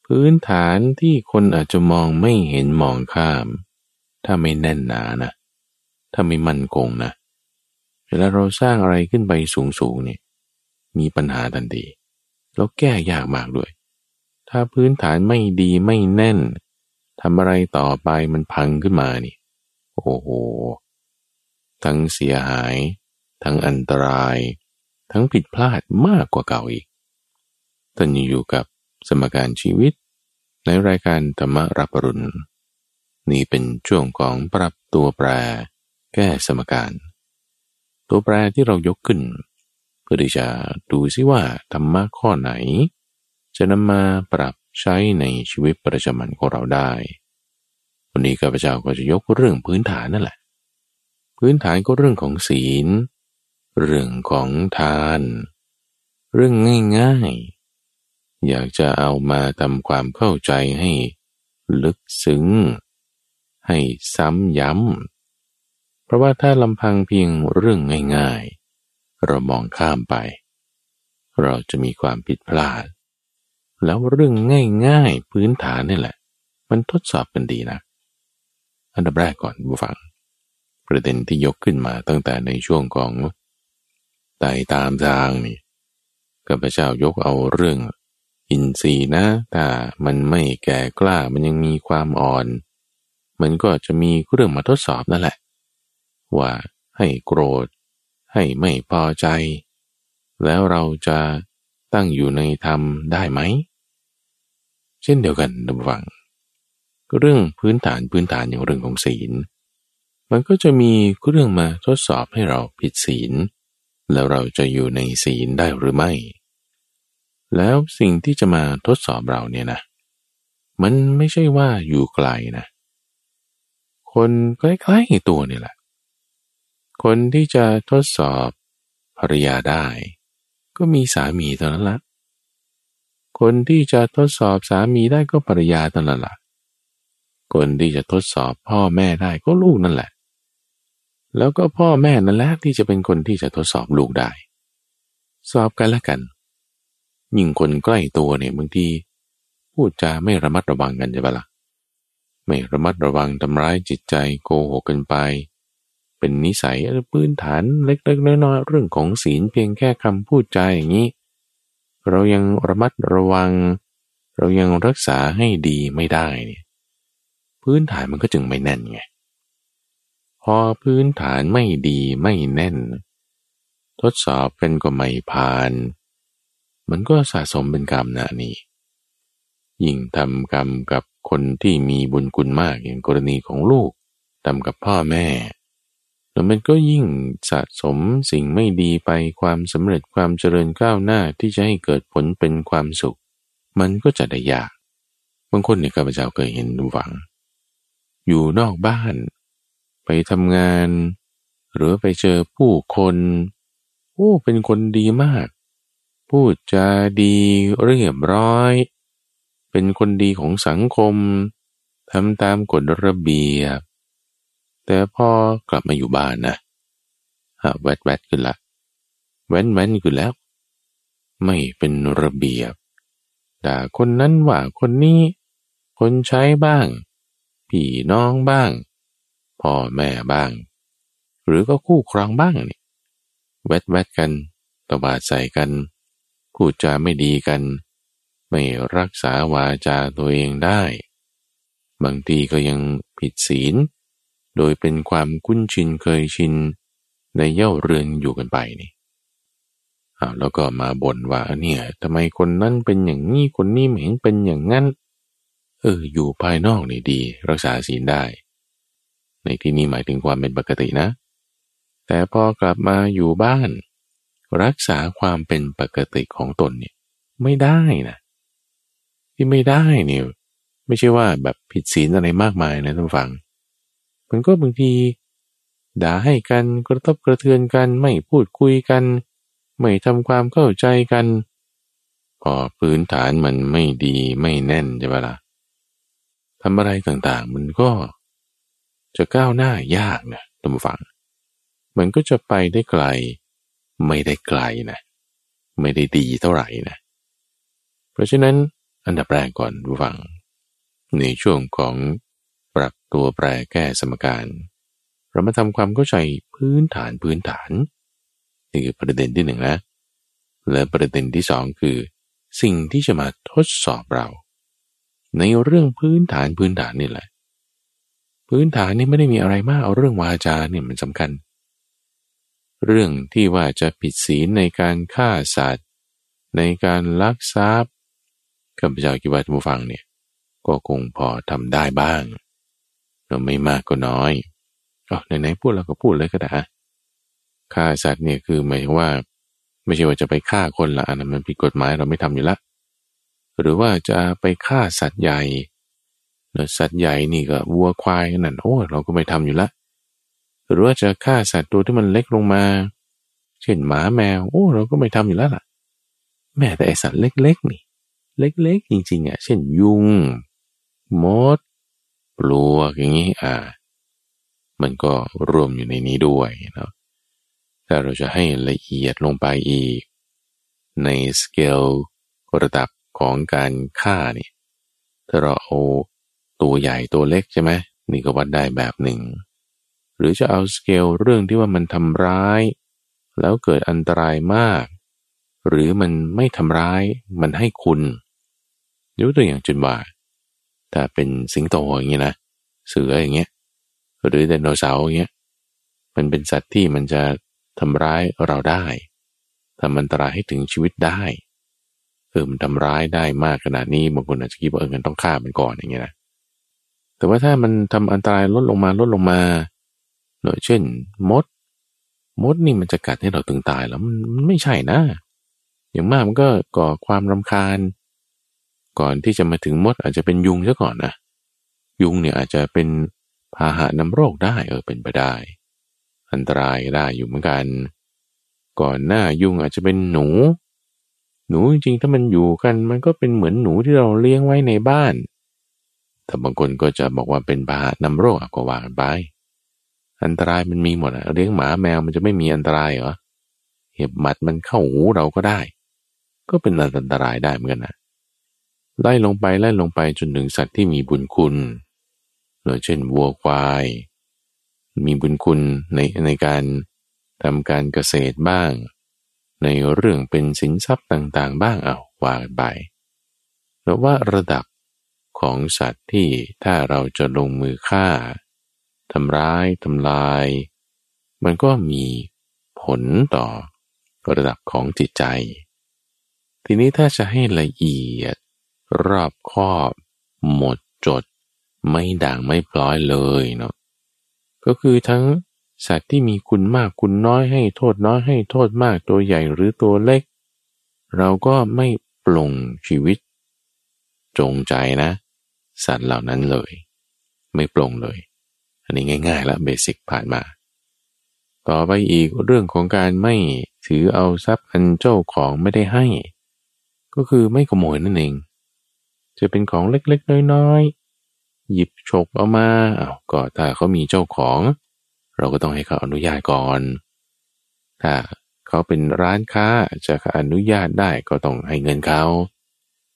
พื้นฐานที่คนอาจจะมองไม่เห็นมองข้าม ถ้าไม่แน่นหนานะ ถ้าไม่มั่นคงนะเวลาเราสร้างอะไรขึ้นไปสูงๆเนี่ยมีปัญหาทันที แล้วแก้ยากมากด้วย ถ้าพื้นฐานไม่ดีไม่แน่นทำอะไรต่อไปมันพังขึ้นมานี่ โอ้โห ทั้งเสียหาย ทั้งอันตราย ทั้งผิดพลาดมากกว่าเก่าอีกท่านอยู่กับสมการชีวิต ในรายการธรรมรับรุณ นี่เป็นช่วงของปรับตัวแปร แก้สมการ ตัวแปรที่เรายกขึ้น เพื่อที่จะดูซิว่าธรรมะข้อไหน จะนำมาปรับใช้ในชีวิตประจำวันของเราได้ วันนี้ข้าพเจ้าก็จะยกเรื่องพื้นฐานนั่นแหละ พื้นฐานก็เรื่องของศีล เรื่องของทาน เรื่องง่ายๆ อยากจะเอามาทำความเข้าใจให้ลึกซึ้ง ให้ซ้ำย้ำเพราะว่าถ้าลำพังเพียงเรื่องง่ายๆ เรามองข้ามไป เราจะมีความผิดพลาด แล้วเรื่องง่ายๆพื้นฐานนี่แหละ มันทดสอบกันดีนะ อันดับแรกก่อนบูฟัง ประเด็นที่ยกขึ้นมาตั้งแต่ในช่วงของไต่ตามทางนี่ข้าพเจ้ายกเอาเรื่อง อินทรีย์นะแต่มันไม่แก่กล้ามันยังมีความอ่อน มันก็จะมีเรื่องมาทดสอบนั่นแหละ ว่าให้โกรธ ให้ไม่พอใจ แล้วเราจะตั้งอยู่ในธรรมได้ไหม เช่นเดียวกันดำวัง เรื่องพื้นฐานพื้นฐานอย่างเรื่องของศีล มันก็จะมีเรื่องมาทดสอบให้เราผิดศีล แล้วเราจะอยู่ในศีลได้หรือไม่ แล้วสิ่งที่จะมาทดสอบเราเนี่ยนะ มันไม่ใช่ว่าอยู่ไกลนะ คนใกล้ๆตัวนี่แหละ คนที่จะทดสอบภรรยาได้ ก็มีสามีเท่านั้นละคนที่จะทดสอบสามีได้ก็ภรรยานั่นแหละคนที่จะทดสอบพ่อแม่ได้ก็ลูกนั่นแหละ แล้วก็พ่อแม่นั่นแหละที่จะเป็นคนที่จะทดสอบลูกได้ สอบกันละกัน ยิ่งคนใกล้ตัวเนี่ยบางทีพูดจาไม่ระมัดระวังกันใช่ปะละ่ะไม่ระมัดระวังทำร้ายจิตใจโกหกกันไป เป็นนิสัยพื้นฐานเล็กๆน้อยๆเรื่องของศีลเพียงแค่คำพูดใจอย่างนี้ เรายังระมัดระวัง เรายังรักษาให้ดีไม่ได้เนี่ยพื้นฐานมันก็จึงไม่แน่นไงพอพื้นฐานไม่ดีไม่แน่น ทดสอบกันก็ไม่ผ่าน มันก็สะสมเป็นกรรมนะนี่ยิ่งทำกรรมกับคนที่มีบุญคุณมากอย่างกรณีของลูกทำกับพ่อแม่ แล้วมันก็ยิ่งสะสมสิ่งไม่ดีไปความสำเร็จความเจริญก้าวหน้าที่จะให้เกิดผลเป็นความสุข มันก็จะได้ยากบางคนเนี่ยข้าพเจ้าเคยเห็นดูฝัง อยู่นอกบ้าน ไปทำงาน หรือไปเจอผู้คนโอ้เป็นคนดีมาก พูดจาดีเรียบร้อย เป็นคนดีของสังคมทำตามกฎระเบียบ แต่พอกลับมาอยู่บ้านนะแวดแวดขึ้นละแว้นแว้นขึ้นแล้ว ไม่เป็นระเบียบด่าคนนั้นว่าคนนี้ คนใช้บ้าง พี่น้องบ้าง พ่อแม่บ้าง หรือก็คู่ครองบ้างนี่แวดแวดกันตบาดใส่กันพูดจาไม่ดีกัน ไม่รักษาวาจาตัวเองได้ บางทีก็ยังผิดศีล โดยเป็นความคุ้นชินเคยชินในเย่าเรือนอยู่กันไปนี่แล้วก็มาบ่นว่าเนี่ยทำไมคนนั้นเป็นอย่างนี้คนนี้ไม่เห็นเป็นอย่างนั้น เออ อยู่ภายนอกนี่ดี รักษาศีลได้ ในที่นี้หมายถึงความเป็นปกตินะ แต่พอกลับมาอยู่บ้าน รักษาความเป็นปกติของตนเนี่ยไม่ได้นะที่ไม่ได้เนี่ยไม่ใช่ว่าแบบผิดศีลอะไรมากมายนะท่านฟัง มันก็บางทีด่าให้กันกระทบกระเทือนกันไม่พูดคุยกัน ไม่ทำความเข้าใจกันพอพื้นฐานมันไม่ดีไม่แน่นใช่ไหมละ่ะทำอะไรต่างๆ มันก็จะก้าวหน้ายากนะท่านผู้ฟัง มันก็จะไปได้ไกล ไม่ได้ไกลนะ ไม่ได้ดีเท่าไหร่นะ เพราะฉะนั้นอันดับแรกก่อนผู้ฟัง ในช่วงของ ปรับตัวแปรแก้สมการ เรามาทำความเข้าใจพื้นฐานพื้นฐานนี่คือประเด็นที่หนึ่งนะและประเด็นที่สองคือ สิ่งที่จะมาทดสอบเรา ในเรื่องพื้นฐานพื้นฐานนี่แหละ พื้นฐานนี่ไม่ได้มีอะไรมากเอาเรื่องวาจาเนี่ยมันสำคัญ เรื่องที่ว่าจะผิดศีลในการฆ่าสัตว์ ในการลักทรัพย์ข้าพเจ้าคิดว่าท่านผู้ฟังเนี่ยก็คงพอทำได้บ้าง เราไม่มากก็น้อยอ๋อไหนๆพูดแล้วก็พูดเลยก็ได้ฆ่าสัตว์เนี่ยคือหมายถึงว่า ไม่ใช่ว่าจะไปฆ่าคนละอันนั้นมันผิดกฎหมายเราไม่ทำอยู่ละหรือว่าจะไปฆ่าสัตว์ใหญ่เนสัตว์ใหญ่นี่ก็วัวควายนั่นโอ้เราก็ไม่ทำอยู่ละหรือว่าจะฆ่าสัตว์ตัวที่มันเล็กลงมา เช่นหมาแมว โอ้ เราก็ไม่ทำอยู่แล้วล่ะ แม่แต่ไอสัตว์เล็กๆนี่ เล็กๆจริงๆอะ เช่นยุงมด ปลวกอย่างนี้อ่า มันก็รวมอยู่ในนี้ด้วยเนาะถ้าเราจะให้ละเอียดลงไปอีก ในสเกลระดับของการฆ่านี่ถ้าเราเอาตัวใหญ่ตัวเล็กใช่ไหมนี่ก็วัดได้แบบหนึ่ง หรือจะเอาสเกลเรื่องที่ว่ามันทำร้าย แล้วเกิดอันตรายมาก หรือมันไม่ทำร้ายมันให้คุณยกตัวอย่างจนว่า ถ้าเป็นสิงโตอย่างเงี้ยนะเสืออย่างเงี้ยหรือไดโนเสาร์อย่างเงี้ยมันเป็นสัตว์ที่มันจะทำร้ายเราได้ทำอันตรายให้ถึงชีวิตได้เออมันทำร้ายได้มากขนาดนี้บางคนอาจจะคิดว่าเออมันต้องฆ่ามันก่อนอย่างเงี้ยนะแต่ว่าถ้ามันทำอันตรายลดลงมาลดลงมาหน่อยเช่น มด มดนี่มันจะกัดให้เราถึงตายแล้วมันไม่ใช่นะ อย่างมากมันก็ก่อความรำคาญ ก่อนที่จะมาถึงมดอาจจะเป็นยุงซะก่อนนะยุงเนี่ยอาจจะเป็นพาหะนำโรคได้เออเป็นไปได้ อันตรายได้อยู่เหมือนกัน ก่อนหน้ายุงอาจจะเป็นหนู หนูจริงๆถ้ามันอยู่กันมันก็เป็นเหมือนหนูที่เราเลี้ยงไว้ในบ้าน แต่บางคนก็จะบอกว่าเป็นบาหะนำโรคก็ว่ากันไปอันตรายมันมีหมดอะเลี้ยงหมาแมวมันจะไม่มีอันตรายเหรอเห็บหมัดมันเข้าหูเราก็ได้ ก็เป็นอันตรายได้เหมือนกันนะ ไล่ลงไปไล่ลงไปจนถึงสัตว์ที่มีบุญคุณเช่นวัวควาย มีบุญคุณในในการทำการเกษตรบ้าง ในเรื่องเป็นสินทรัพย์ต่างๆ บ้างเอาวากันไปแล้ว่าระดับของสัตว์ที่ถ้าเราจะลงมือฆ่าทำร้ายทำลาย มันก็มีผลต่อระดับของจิตใจ ทีนี้ถ้าจะให้ละเอียด รอบคอบหมดจด ไม่ด่างไม่พล้อยเลยเนาะก็คือทั้งสัตว์ที่มีคุณมากคุณน้อยให้โทษน้อยให้โทษมากตัวใหญ่หรือตัวเล็ก เราก็ไม่ปลงชีวิต จงใจนะ สัตว์เหล่านั้นเลย ไม่ปรงเลย อันนี้ง่ายๆละเบสิกผ่านมา ต่อไปอีกเรื่องของการไม่ถือเอาทรัพย์อันเจ้าของไม่ได้ให้ ก็คือไม่ขโมยนั่นเอง จะเป็นของเล็กๆ น้อยๆ หยิบฉกเอามาเอาก็ถ้าเขามีเจ้าของ เราก็ต้องให้เขาอนุญาตก่อน ถ้าเขาเป็นร้านค้าจะอนุญาตได้ก็ต้องให้เงินเขา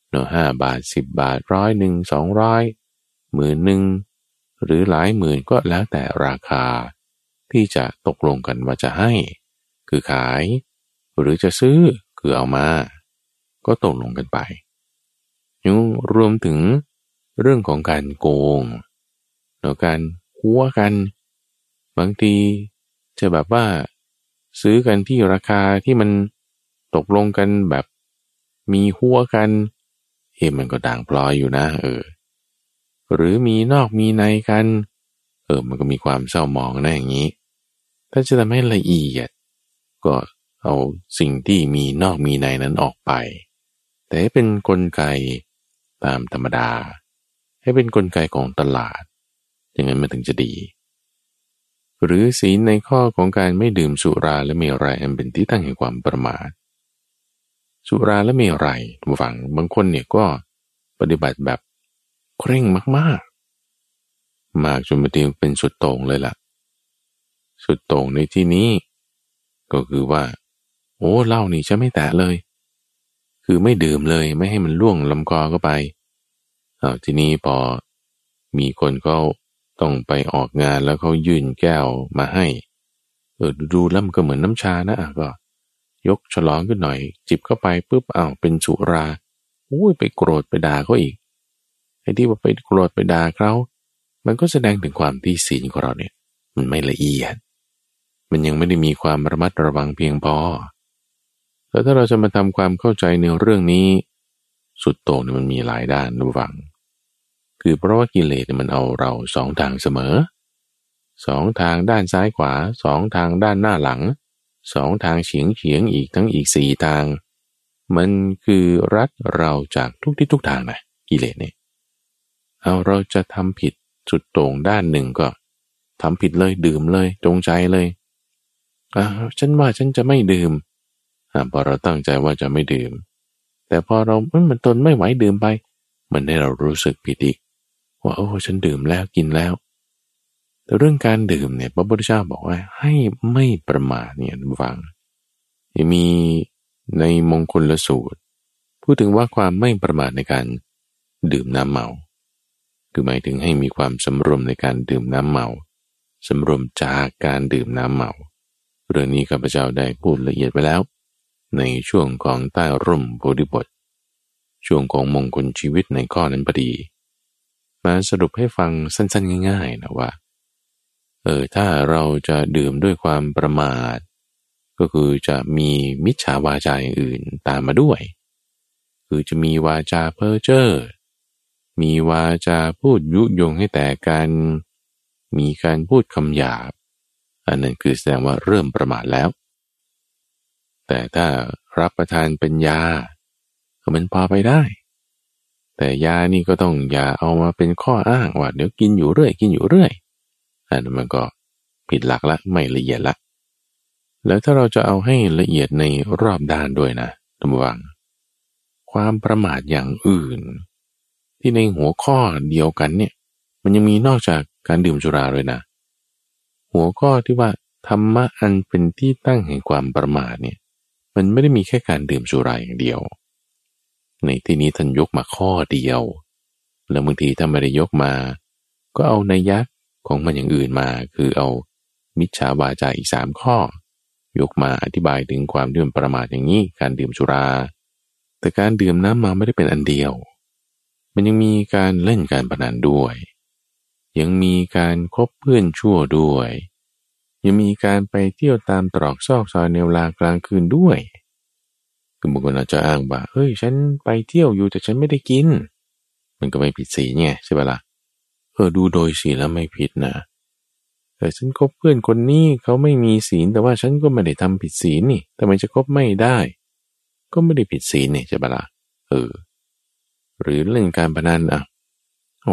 เนาะห้าบาทสิบบาทร้อยหนึ่งสองร้อยหมื่นหนึ่งหรือหลายหมื่นก็แล้วแต่ราคา ที่จะตกลงกันว่าจะให้ คือขาย หรือจะซื้อคือเอามา ก็ตกลงกันไป ยังรวมถึงเรื่องของการโกงแล้การหัวกัน บางทีจะแบบว่า ซื้อกันที่ราคาที่มันตกลงกันแบบมีหัวกันเอมันก็ด่างพลอยอยู่นะ เออ หรือมีนอกมีในกัน เออ มันก็มีความเศร้าหมองนะอย่างนี้ ถ้าจะทำให้ละเอียด ก็เอาสิ่งที่มีนอกมีในนั้นออกไป แต่เป็นนกลไก ตามธรรมดา ให้เป็นนกลไกของตลาด อย่างนั้นมันถึงจะดี หรือศีลในข้อของการไม่ดื่มสุราและเมรัยอันเป็นที่ตั้งแห่งความประมาท สุราและเมรัยทุกฝังบางคนเนี่ยก็ปฏิบัติแบบเคร่งมาก ๆ มากจนบางทีเป็นสุดโต่งเลยล่ะ สุดโต่งในที่นี้ ก็คือว่า โอ้เหล้านี่ฉันไม่แตะเลย คือไม่ดื่มเลยไม่ให้มันล่วงลำคอเข้าไปอาทีนี้พอมีคนเขาต้องไปออกงานแล้วเขายื่นแก้วมาให้เออดูแล้วมันก็เหมือนน้ำชานะก็ ยกฉลองขึ้นหน่อย จิบเข้าไปปุ๊บอ้าวเป็นสุราอุ้ยไปโกรธไปด่าเขาอีกไอ้ที่ว่าไปโกรธไปด่าเขามันก็แสดงถึงความที่ศีลของเราเนี่ย มันไม่ละเอียด มันยังไม่ได้มีความระมัดระวังเพียงพอ แล้วถ้าเราจะมาทำความเข้าใจในเรื่องนี้ สุดโต่งเนี่ยมันมีหลายด้านระวัง คือเพราะว่ากิเลสมันเอาเราสองทางเสมอสองทางด้านซ้ายขวาสองทางด้านหน้าหลังสองทางเฉียงเฉียงอีกทั้งอีกสี่ทาง มันคือรัดเราจากทุกที่ทุกทางนะกิเลสเนี่ยเอาเราจะทำผิดจุดตรงด้านหนึ่งก็ทำผิดเลยดื่มเลยจงใจเลยอ่าฉันว่าฉันจะไม่ดื่ม พอเราตั้งใจว่าจะไม่ดื่ม แต่พอเรามันตนไม่ไหวดื่มไป มันให้เรารู้สึกผิดอีกว่าโอ้ฉันดื่มแล้วกินแล้ว แต่เรื่องการดื่มเนี่ยพระพุทธเจ้าบอกว่าให้ไม่ประมาทเนี่ยฟังมีในมงคลละสูตร พูดถึงว่าความไม่ประมาทในการดื่มน้ำเมา คือหมายถึงให้มีความสำรวมในการดื่มน้ำเมาสำรวมจากการดื่มน้ำเมา เรื่องนี้ข้าพเจ้าได้พูดละเอียดไปแล้ว ในช่วงของใต้ร่มโพธิบท ช่วงของมงคลชีวิตในข้อนั้นพอดี มาสรุปให้ฟังสั้นๆ ง่าย ๆ นะว่า เออถ้าเราจะดื่มด้วยความประมาท ก็คือจะมีมิจฉาวาจาอื่นตามมาด้วย คือจะมีวาจาเพ้อเจ้อมีวาจาพูดยุยงให้แต่กัน มีการพูดคำหยาบ อันนั้นคือแสดงว่าเริ่มประมาทแล้ว แต่ถ้ารับประทานเป็นยาก็มันพอไปได้ แต่ยานี่ก็ต้องอย่าเอามาเป็นข้ออ้างว่าเดี๋ยวกินอยู่เรื่อย กินอยู่เรื่อยอันนั้นมันก็ผิดหลักละไม่ละเอียดละ แล้วถ้าเราจะเอาให้ละเอียดในรอบด้านด้วยนะตำวัง ความประมาทอย่างอื่น ที่ในหัวข้อเดียวกันเนี่ย มันยังมีนอกจากการดื่มจุราเลยนะ หัวข้อที่ว่าธรรมะอันเป็นที่ตั้งแห่งความประมาทเนี่ย มันไม่ได้มีแค่การดื่มสุราอย่างเดียว ในที่นี้ท่านยกมาข้อเดียว แล้วบางทีถ้าไม่ได้ยกมา ก็เอาในยักษ์ของมันอย่างอื่นมา คือเอามิจฉาวาจาอีกสามข้อ ยกมาอธิบายถึงความดื่มประมาทอย่างนี้ การดื่มสุรา แต่การดื่มน้ำมาไม่ได้เป็นอันเดียว มันยังมีการเล่นการพนันด้วย ยังมีการคบเพื่อนชั่วด้วย ยังมีการไปเที่ยวตามตรอกซอกซอยในเวลากลางคืนด้วย คือบางคนอาจจะอ้างว่าเฮ้ย ฉันไปเที่ยวอยู่แต่ฉันไม่ได้กิน มันก็ไม่ผิดศีลไงใช่ปะละ่ะ เออดูโดยศีลแล้วไม่ผิดนะ แต่ฉันคบเพื่อนคนนี้เขาไม่มีศีลแต่ว่าฉันก็ไม่ได้ทำผิดศีลนี่ทำไมจะคบไม่ได้ ก็ไม่ได้ผิดศีลนี่ใช่ปะละ่ะ เออ หรือเรื่องการพนันอะ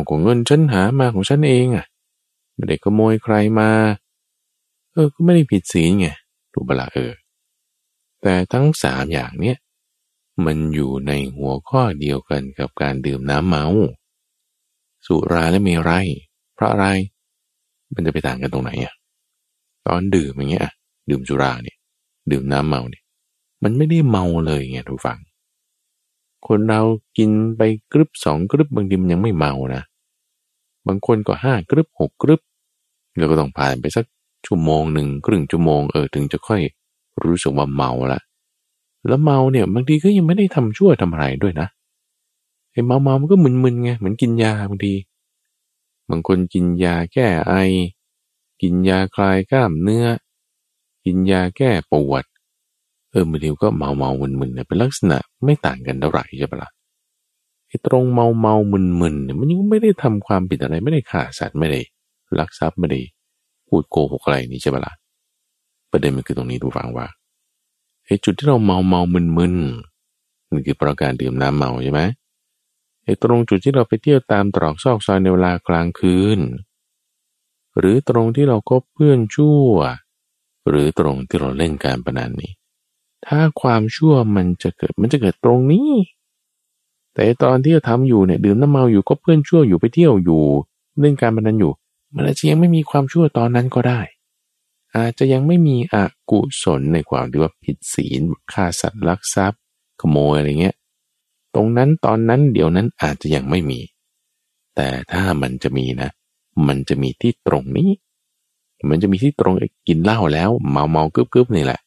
ของเงินฉันหามาของฉันเองอะไม่ได้ขโมยใครมา เออก็ไม่ได้ผิดศีลไงถูกปละเออ แต่ทั้งสามอย่างเนี้ยมันอยู่ในหัวข้อเดียวกันกับการดื่มน้ำเมา สุราและเมรัยเพราะอะไร มันจะไปต่างกันตรงไหนอะตอนดื่มอย่างเงี้ยดื่มสุราเนี่ย ดื่มน้ำเมาเนี่ย มันไม่ได้เมาเลยไงทุกฝัง คนเรากินไปกรึบสองกรึบบางทีมันยังไม่เมานะ บางคนก็ห้ากรึบหกกรึบเราก็ต้องผ่านไปสัก ชั่วโมงหนึ่งครึ่งชั่วโมงเออถึงจะค่อยรู้สึกว่าเมาละแล้วเมาเนี่ยบางทีก็ยังไม่ได้ทำชั่วทำอะไรด้วยนะไอ้เมาเมามันก็มึนๆไงเหมือนกินยาบางทีบางคนกินยาแก้ไอ กินยาคลายกล้ามเนื้อ กินยาแก้ปวด เออบางทีก็เมาเมามึนๆเนี่ยเป็นลักษณะไม่ต่างกันเท่าไหร่ใช่ปะละ่ะไอ้ตรงเมาเมามึนๆเนี่ยมันยังไม่ได้ทำความผิดอะไรไม่ได้ฆ่าสัตว์ไม่ได้ลักทรัพย์ไม่ได้ พูดโกหกอะไรนี่ใช่ปะละ่ะประเด็นมันคือตรงนี้ดูฟังว่าไอ้จุดที่เราเมาเมามึนมึนนี่คือประการดื่มน้ำเมาใช่ไหมไอ้ตรงจุดที่เราไปเที่ยวตามตรอกซอกซอยในเวลากลางคืน หรือตรงที่เราคบเพื่อนชั่ว หรือตรงที่เราเล่นการพนันนี่ถ้าความชั่วมันจะเกิดมันจะเกิดตรงนี้ แต่ตอนที่เราทำอยู่เนี่ยดื่มน้ำเมาอยู่ก็เพื่อนชั่วอยู่ไปเที่ยวอยู่ เล่นการพนันอยู่ มันอาจจะยังไม่มีความชั่วตอนนั้นก็ได้ อาจจะยังไม่มีอกุศลในความที่ว่าผิดศีลฆ่าสัตว์ลักทรัพย์ ขโมยอะไรเงี้ย ตรงนั้นตอนนั้นเดี๋ยวนั้นอาจจะยังไม่มี แต่ถ้ามันจะมีนะ มันจะมีที่ตรงนี้ มันจะมีที่ตรงกินเหล้าแล้ว เมาเมากึบกึบนี่แหละ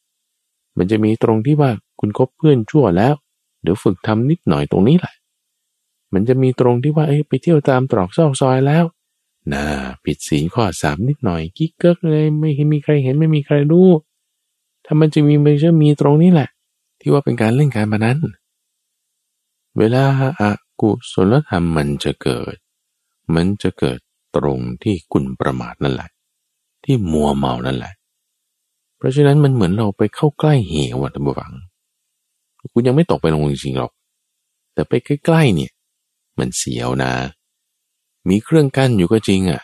มันจะมีตรงที่ว่าคุณคบเพื่อนชั่วแล้ว เดี๋ยวฝึกทำนิดหน่อยตรงนี้แหละ มันจะมีตรงที่ว่าเอ้ไปเที่ยวตามตรอกซอกซอยแล้ว น่าผิดศีลข้อสามนิดหน่อยกิ๊กเกิกเลยไม่มีใครเห็นไม่มีใครรู้ถ้ามันจะมีมันจะมีตรงนี้แหละ ที่ว่าเป็นการเล่นการพนันเวลาอากุศลธรรมมันจะเกิด มันจะเกิดตรงที่คุณประมาทนั่นแหละ ที่มัวเมานั่นแหละ เพราะฉะนั้นมันเหมือนเราไปเข้าใกล้เหววัตบุฟัง คุณยังไม่ตกไปลงจริงๆหรอก แต่ไปใกล้ๆเนี่ย มันเสียวนะ มีเครื่องกั้นอยู่ก็จริงอะ่ะ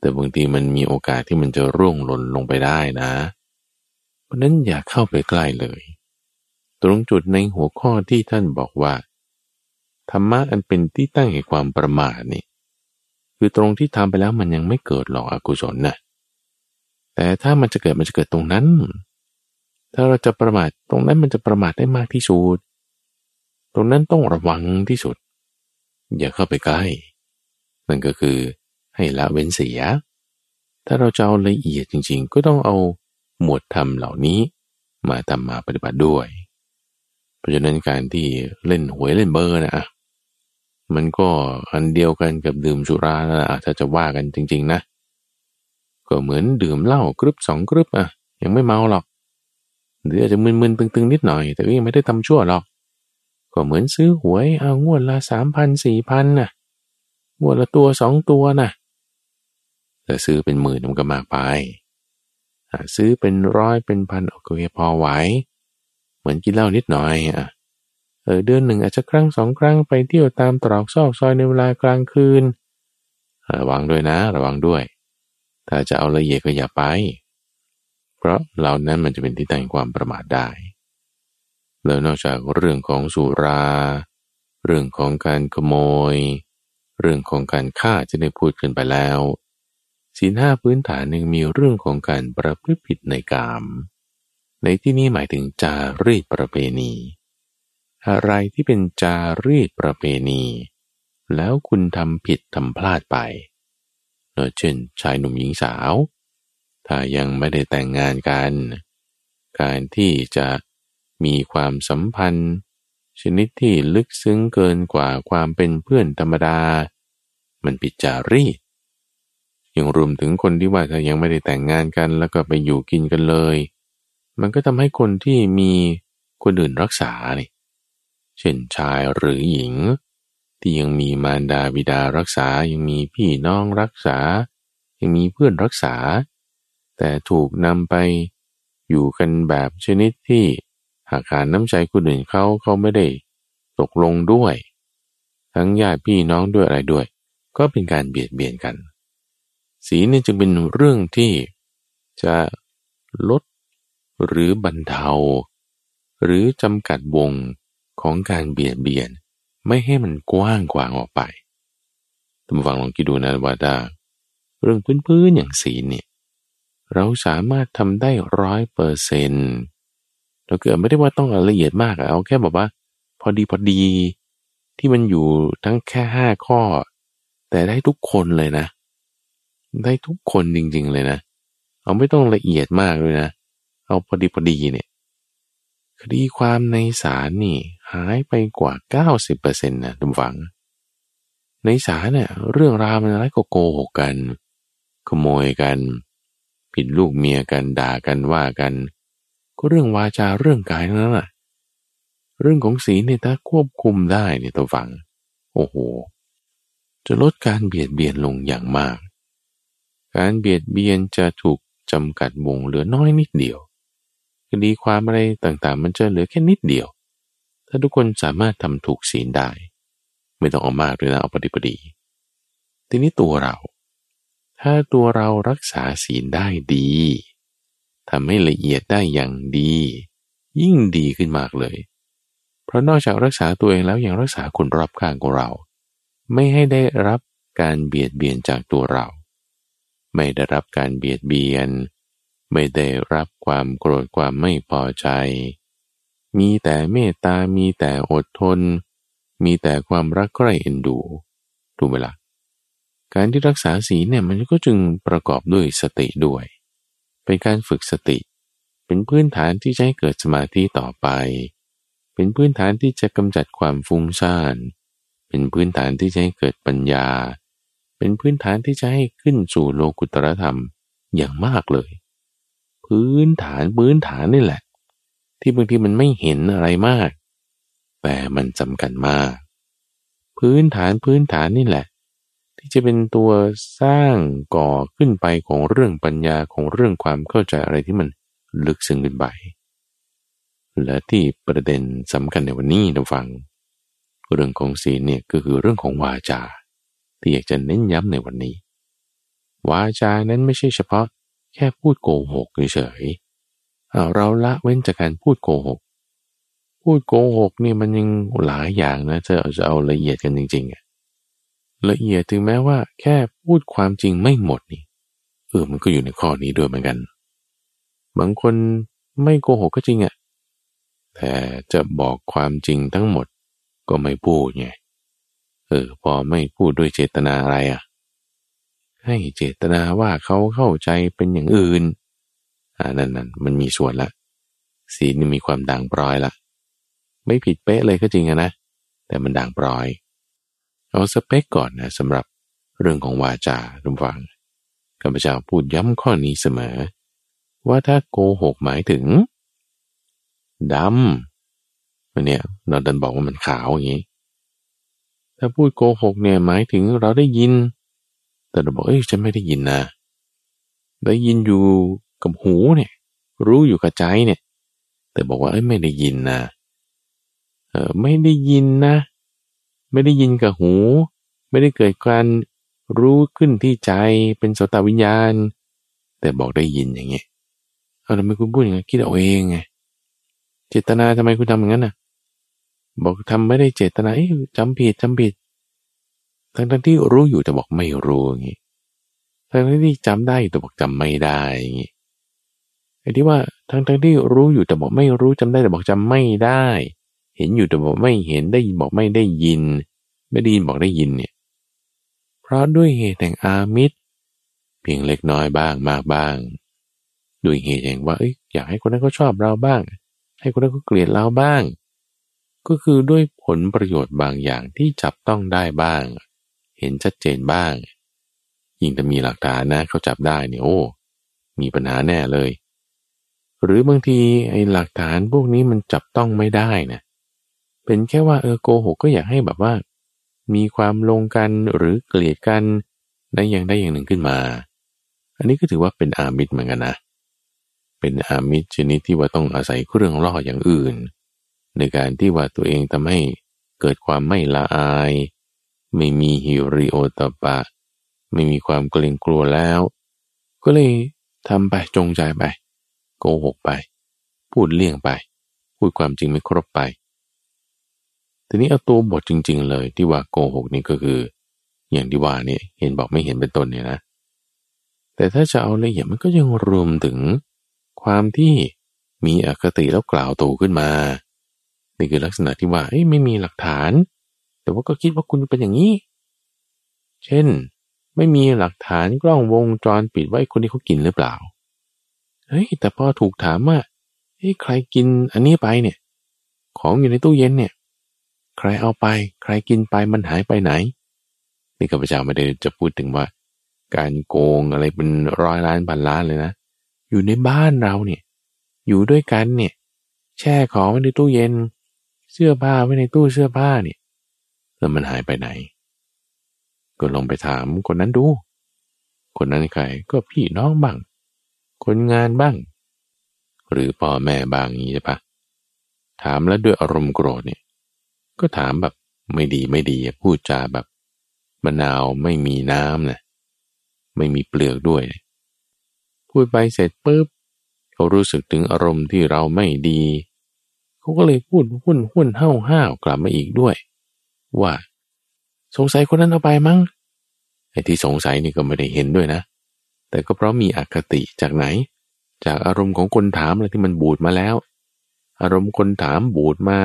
แต่บางทีมันมีโอกาสที่มันจะร่วงหล่นลงไปได้นะ เพราะนั้นอย่าเข้าไปใกล้เลย ตรงจุดในหัวข้อที่ท่านบอกว่า ธรรมะอันเป็นที่ตั้งแห่งความประมาทนี่ คือตรงที่ทำไปแล้วมันยังไม่เกิดหรอกอกุศลนะแต่ถ้ามันจะเกิดมันจะเกิดตรงนั้น ถ้าเราจะประมาทตรงนั้นมันจะประมาทได้มากที่สุด ตรงนั้นต้องระวังที่สุด อย่าเข้าไปใกล้ นั่นก็คือให้ละเว้นเสีย ถ้าเราจะเอาละเอียดจริงๆ ก็ต้องเอาหมวดธรรมเหล่านี้มาทำมาปฏิบัติด้วย เพราะฉะนั้นการที่เล่นหวยเล่นเบอร์นะ มันก็อันเดียวกันกับดื่มสุรานะถ้าจะว่ากันจริง ๆ นะ ก็เหมือนดื่มเหล้ากรึบสองกรึบอะ ยังไม่เมาหรอก หรืออาจจะมึนๆตึงๆ นิดหน่อย แต่ก็ยังไม่ได้ทำชั่วหรอก ก็เหมือนซื้อหวยเอางวดละสามพันสี่พันน่ะ งวดละตัวสองตัวนะแต่ซื้อเป็นหมื่นมันก็มากไปซื้อเป็นร้อยเป็นพันโอเคพอไหวเหมือนกินเหล้านิดหน่อยอะเออเดือนหนึ่งอาจจะครั้งสองครั้งไปเที่ยวตามตรอกซอกซอยในเวลากลางคืนระวังด้วยนะ ระวังด้วย ถ้าจะเอาละเอียดก็อย่าไป เพราะเหล่านั้นมันจะเป็นที่ตั้งความประมาทได้ แล้วนอกจากเรื่องของสุรา เรื่องของการขโมย เรื่องของการฆ่าจะได้พูดขึ้นไปแล้ว สีห้าพื้นฐานหนึ่งมีเรื่องของการประพฤติผิดในกาม ในที่นี้หมายถึงจารีตประเพณี อะไรที่เป็นจารีตประเพณี แล้วคุณทำผิดทำพลาดไปเช่นชายหนุ่มหญิงสาว ถ้ายังไม่ได้แต่งงานกัน การที่จะมีความสัมพันธ์ ชนิดที่ลึกซึ้งเกินกว่าความเป็นเพื่อนธรรมดา มันปิดจารีตยังรวมถึงคนที่ว่าถ้ายังไม่ได้แต่งงานกัน แล้วก็ไปอยู่กินกันเลย มันก็ทำให้คนที่มีคนอื่นรักษาเนี่ยเช่นชายหรือหญิง ที่ยังมีมารดาบิดารักษา ยังมีพี่น้องรักษา ยังมีเพื่อนรักษา แต่ถูกนำไปอยู่กันแบบชนิดที่ หากขาดน้ำใจคนอื่นเขาเขาไม่ได้ตกลงด้วย ทั้งญาติพี่น้องด้วยอะไรด้วย ก็เป็นการเบียดเบียนกันศีลนี่จึงเป็นเรื่องที่จะลดหรือบรรเทา หรือจำกัดวงของการเบียดเบียน ไม่ให้มันกว้างกวางออกไปท่านฟังลองคิดดูนะว่าถ้าเรื่องพื้นๆอย่างศีลเนี่ยเราสามารถทำได้ร้อยเปอร์เซ็นต์ เราเกิดไม่ได้ว่าต้องละเอียดมากเอาแค่บอกว่า พอดีพอดี ที่มันอยู่ทั้งแค่ห้าข้อ แต่ได้ทุกคนเลยนะ ได้ทุกคนจริง ๆ เลยนะ เอาไม่ต้องละเอียดมากเลยนะ เอาพอดีพอดีเนี่ยคดีความในศาลนี่ หายไปกว่าเก้าสิบเปอร์เซ็นต์นะทุกฝัง ในศาลเนี่ยเรื่องราวมันอะไรก็โกหกกัน ขโมยกัน ผิดลูกเมียกันด่ากันว่ากัน ก็เรื่องวาจาเรื่องกายนั้นแหละเรื่องของศีลเนี่ยถ้าควบคุมได้เนี่ยตัวฟัง โอ้โห จะลดการเบียดเบียนลงอย่างมาก การเบียดเบียนจะถูกจำกัดวงเหลือน้อยนิดเดียวคดีความอะไรต่างๆ มันจะเหลือแค่นิดเดียว ถ้าทุกคนสามารถทำถูกศีลได้ ไม่ต้องเอามากเลยนะเอาปฏิปดีทีนี้ตัวเรา ถ้าตัวเรารักษาศีลได้ดี ทำให้ละเอียดได้อย่างดี ยิ่งดีขึ้นมากเลย เพราะนอกจากรักษาตัวเองแล้วยังรักษาคนรอบข้างของเรา ไม่ให้ได้รับการเบียดเบียนจากตัวเรา ไม่ได้รับการเบียดเบียน ไม่ได้รับความโกรธความไม่พอใจ มีแต่เมตตา มีแต่อดทน มีแต่ความรักใคร่เอ็นดูถูกไหมละ่ะการที่รักษาศีลเนี่ยมันก็จึงประกอบด้วยสติด้วย เป็นการฝึกสติ เป็นพื้นฐานที่จะให้เกิดสมาธิต่อไป เป็นพื้นฐานที่จะกำจัดความฟุ้งซ่าน เป็นพื้นฐานที่จะให้เกิดปัญญา เป็นพื้นฐานที่จะให้ขึ้นสู่โลกุตรธรรมอย่างมากเลย พื้นฐานพื้นฐานนี่แหละ ที่บางทีมันไม่เห็นอะไรมาก แต่มันสำคัญมาก พื้นฐานพื้นฐานนี่แหละ ที่จะเป็นตัวสร้างก่อขึ้นไปของเรื่องปัญญาของเรื่องความเข้าใจอะไรที่มันลึกซึ้งขึ้นไป และที่ประเด็นสำคัญในวันนี้นะฟัง เรื่องของศีลเนี่ยก็คือเรื่องของวาจา ที่อยากจะเน้นย้ำในวันนี้ วาจานั้นไม่ใช่เฉพาะแค่พูดโกหกเฉยๆเราละเว้นจากการพูดโกหก พูดโกหกนี่มันยังหลายอย่างนะจะจะเอาละเอียดกันจริงๆ ละเอียดถึงแม้ว่า แค่พูดความจริงไม่หมดนี่เออมันก็อยู่ในข้อนี้ด้วยเหมือนกัน บางคนไม่โกหกก็จริงอะแต่จะบอกความจริงทั้งหมดก็ไม่พูดไงเออพอไม่พูดด้วยเจตนาอะไรอะ่ะ ให้เจตนาว่าเขาเข้าใจเป็นอย่างอื่นอ่านั่นนั่นมันมีส่วนละสีนี่มีความด่างปลอยละไม่ผิดเป๊ะเลยก็จริงนะแต่มันด่างปลอย เอาสเปคก่อนนะสำหรับเรื่องของวาจาทุกฟังข้าพเจ้าพูดย้ำข้อนี้เสมอ ว่าถ้าโกหกหมายถึงดำอันเนี้ยเราดันบอกว่ามันขาวอย่างนี้ ถ้าพูดโกหกเนี่ยหมายถึงเราได้ยิน แต่เราบอกเอ้ยฉันไม่ได้ยินนะได้ยินอยู่กับหูเนี่ย รู้อยู่กับใจเนี่ย แต่บอกว่าเอ้ยไม่ได้ยินนะเออไม่ได้ยินนะ ไม่ได้ยินกับหู ไม่ได้เกิดการรู้ขึ้นที่ใจเป็นโสตวิญญาณ แต่บอกได้ยินอย่างเงี้ยเอาทำไมคุณพูดอย่างนี้คิดเอาเองไงเจตนาทำไมคุณทำอย่างนั้นน่ะ บอกทำไม่ได้เจตนาเอ้จำผิดจำผิดทั้งทั้งที่รู้อยู่แต่บอกไม่รู้อย่างนี้ทั้งทั้งที่จำได้แต่บอกจำไม่ได้อย่างนี้ไอ้ที่ว่าทั้งทั้งที่รู้อยู่แต่บอกไม่รู้จำได้แต่บอกจำไม่ได้ เห็นอยู่แต่บอกไม่เห็นได้ยินบอกไม่ได้ยิน ไม่ได้ยินบอกได้ยินเนี่ย เพราะด้วยเหตุแห่งอามิตร เพียงเล็กน้อยบ้างมากบ้าง ด้วยเหตุแห่งว่าเอ้ยอยากให้คนนั้นเขาชอบเราบ้าง ให้คนนั้นก็เกลียดเราบ้าง ก็คือด้วยผลประโยชน์บางอย่างที่จับต้องได้บ้าง เห็นชัดเจนบ้าง ยิ่งจะมีหลักฐานนะเขาจับได้เนี่ยโอ้มีปัญหาแน่เลย หรือบางทีไอ้หลักฐานพวกนี้มันจับต้องไม่ได้นะ เป็นแค่ว่าเออโกหกก็อยากให้แบบว่า มีความลงกันหรือเกลียดกันได้อย่างได้อย่างหนึ่งขึ้นมา อันนี้ก็ถือว่าเป็นอามิตรเหมือนกันนะ เป็นอามิตรชนิดที่ว่าต้องอาศัยเครื่องล่ออย่างอื่น ในการที่ว่าตัวเองทำให้เกิดความไม่ละอาย ไม่มีฮิริโอตปะ ไม่มีความเกรงกลัวแล้ว ก็เลยทำไปจงใจไป โกหกไป พูดเลี่ยงไป พูดความจริงไม่ครบไป ทีนี้เอาตัวบทจริง ๆ เลยที่ว่าโกหกนี่ก็คือ อย่างที่ว่านี่เห็นบอกไม่เห็นเป็นต้นเนี่ยนะ แต่ถ้าจะเอาละเอียดมันก็ยังรวมถึงความที่มีอคติแล้วกล่าวตูขึ้นมา นี่คือลักษณะที่ว่าไม่มีหลักฐาน แต่ว่าก็คิดว่าคุณเป็นอย่างนี้ เช่น ไม่มีหลักฐานกล้องวงจรปิดไว้คนที่เขากินหรือเปล่า เฮ้ยแต่พอถูกถามว่าเฮ้ยใครกินอันนี้ไปเนี่ย ของอยู่ในตู้เย็นเนี่ย ใครเอาไป ใครกินไปมันหายไปไหน นี่ข้าพเจ้าไม่ได้จะพูดถึงว่า การโกงอะไรเป็นร้อยล้านพันล้านเลยนะ อยู่ในบ้านเราเนี่ย อยู่ด้วยกันเนี่ย แช่ของไว้ในตู้เย็น เสื้อผ้าไว้ในตู้เสื้อผ้าเนี่ยแล้วมันหายไปไหน ก็ลองไปถามคนนั้นดู คนนั้นใครก็พี่น้องบ้าง คนงานบ้าง หรือพ่อแม่บางนี้ใช่ปะถามแล้วด้วยอารมณ์โกรธเนี่ย ก็ถามแบบไม่ดีไม่ดีพูดจาแบบมะนาวไม่มีน้ำนะไม่มีเปลือกด้วย พูดไปเสร็จปุ๊บเขารู้สึกถึงอารมณ์ที่เราไม่ดี เขาก็เลยพูดหุ้นหุ้นเห่าห้าวกลับมาอีกด้วย ว่า สงสัยคนนั้นเอาไปมั้งไอ้ที่สงสัยนี่ก็ไม่ได้เห็นด้วยนะ แต่ก็เพราะมีอคติจากไหน จากอารมณ์ของคนถามอะไรที่มันบูดมาแล้ว อารมณ์คนถามบูดมา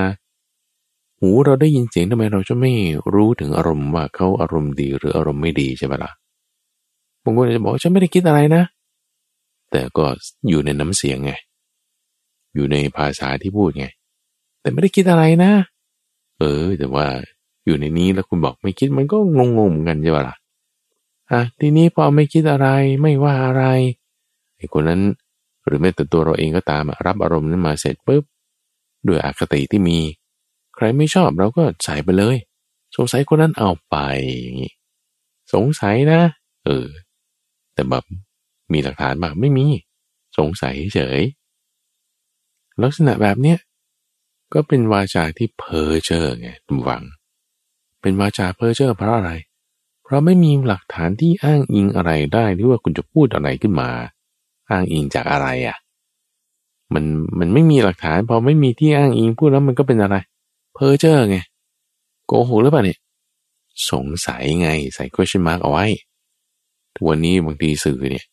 หูเราได้ยินเสียงทำไมเราจะไม่รู้ถึงอารมณ์ว่าเขาอารมณ์ดีหรืออารมณ์ไม่ดีใช่ไหมละ่ะบางคนจะบอกฉันไม่ได้คิดอะไรนะ แต่ก็อยู่ในน้ำเสียงไง อยู่ในภาษาที่พูดไง แต่ไม่ได้คิดอะไรนะ เออ แต่ว่าอยู่ในนี้แล้วคุณบอกไม่คิดมันก็งงๆเหมือนกันใช่ปะล่ะอะทีนี้พอไม่คิดอะไรไม่ว่าอะไรไอ้คนนั้นหรือแม้แต่ตัวเราเองก็ตามรับอารมณ์นั้นมาเสร็จปุ๊บด้วยอคติที่มี รไม่ชอบเราก็ใส่ไปเลย สงสัยคนนั้นเอาไปอย่างนี้สงสัยนะ เออ แต่แบบมีหลักฐานบ้างไม่มี สงสัยเฉย ลักษณะแบบเนี้ยก็เป็นวาจาที่เพ้อเจ้อไงทุกวัง เป็นวาจาเพ้อเจ้อเพราะอะไร เพราะไม่มีหลักฐานที่อ้างอิงอะไรได้หรือว่าคุณจะพูดอะไรขึ้นมา อ้างอิงจากอะไรอะ่ะ มันมันไม่มีหลักฐานพอไม่มีที่อ้างอิงพูดแล้วมันก็เป็นอะไร เพ้อเจ้อไงโกหกหรือเปล่าเนี่ยสงสัยไงใส่ question mark เอาไว้ทุกวันนี้บางทีสื่อเนี่ย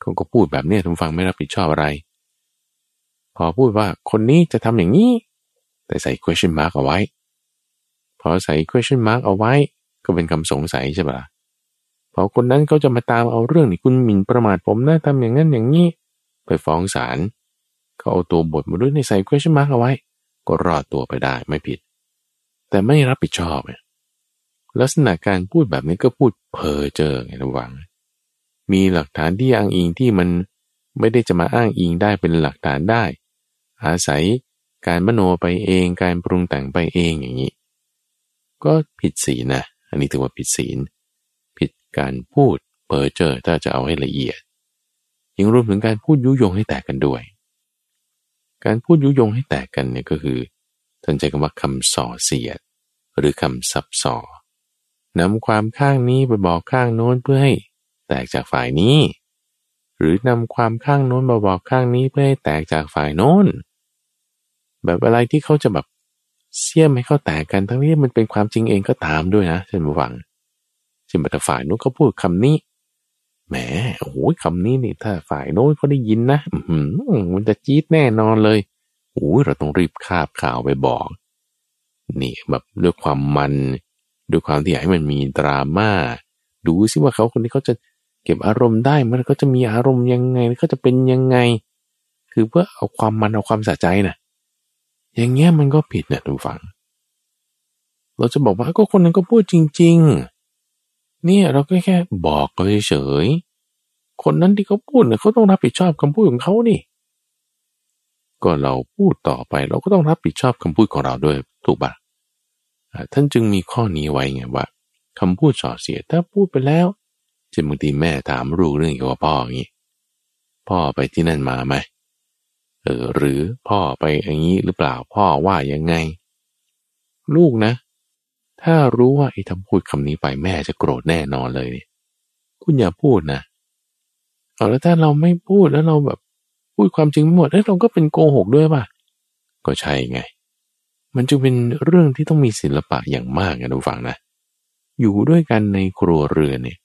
เขาก็พูดแบบนี้ทุกฟังไม่รับผิดชอบอะไร พอพูดว่าคนนี้จะทำอย่างนี้ แต่ใส่ question mark เอาไว้ พอใส่ question mark เอาไว้ ก็เป็นคำสงสัยใช่ปะพอคนนั้นเขาจะมาตามเอาเรื่องนี่คุณหมิ่นประมาทผมนะทำอย่างนั้นอย่างนี้ ไปฟ้องศาลเขาเอาตัวบทมาด้วยในใส่ question mark เอาไว้ ก็รอดตัวไปได้ไม่ผิด แต่ไม่รับผิดชอบลักษณะการพูดแบบนี้ก็พูดเพ้อเจ้อไงระวัง มีหลักฐานที่อ้างอิงที่มันไม่ได้จะมาอ้างอิงได้เป็นหลักฐานได้ อาศัยการมโนไปเองการปรุงแต่งไปเองอย่างนี้ ก็ผิดศีลนะ อันนี้ถือว่าผิดศีล ผิดการพูดเปิดเจ้อถ้าจะเอาให้ละเอียดยังรวมถึงการพูดยุยงให้แตกกันด้วย การพูดยุยงให้แตกกันเนี่ยก็คือท่านใช้คำว่าคำส่อเสียด หรือคำซับส่อนำความข้างนี้ไปบอกข้างโน้นเพื่อให้แตกจากฝ่ายนี้ หรือนำความข้างโน้นมาบอกข้างนี้เพื่อให้แตกจากฝ่ายโน้น แบบอะไรที่เขาจะแบบเสี่ยมให้เขาแตกกันทั้งนี้มันเป็นความจริงเองก็ตามด้วยนะเช่นผู้ฟังเช่นแต่ฝ่ายโน้นเขาพูดคำนี้ แหมโอ้โหคำนี้นี่ถ้าฝ่ายโน้นเขาได้ยินนะมันจะจี๊ดแน่นอนเลยโอ้ยเราต้องรีบคาบข่าวไปบอก นี่แบบด้วยความมัน ด้วยความที่อยากให้มันมีดราม่า ดูซิว่าเขาคนนี้เขาจะเก็บอารมณ์ได้มันก็จะมีอารมณ์ยังไงเขาจะเป็นยังไง คือเพื่อเอาความมันเอาความสะใจนะ่ะ อย่างเงี้ยมันก็ผิดนะทุกฝัง เราจะบอกว่าก็คนนั้นก็พูดจริง ๆ เนี่ยเราก็แค่บอกเฉยๆคนนั้นที่เขาพูดเนี่ยเขาต้องรับผิดชอบคำพูดของเขานี่ ก็เราพูดต่อไปเราก็ต้องรับผิดชอบคำพูดของเราด้วยถูกปะท่านจึงมีข้อนี้ไว้ไงว่าคำพูดส่อเสียถ้าพูดไปแล้วจะบางทีแม่ถามลูกเรื่องเกี่ยวกับพ่ออย่างนี้พ่อไปที่นั่นมาไหมเออหรือพ่อไปอย่างนี้หรือเปล่าพ่อว่ายังไง ลูกนะ ถ้ารู้ว่าไอ้ทำพูดคำนี้ไปแม่จะโกรธแน่นอนเลยเนี่ยคุณอย่าพูดนะเอาแล้วถ้าเราไม่พูดแล้วเราแบบพูดความจริงไม่หมดเอ้เราก็เป็นโกหกด้วยป่ะ ก็ใช่ไง มันจึงเป็นเรื่องที่ต้องมีศิลปะอย่างมากนะทุกฝังนะ อยู่ด้วยกันในครัวเรือนเนี่ย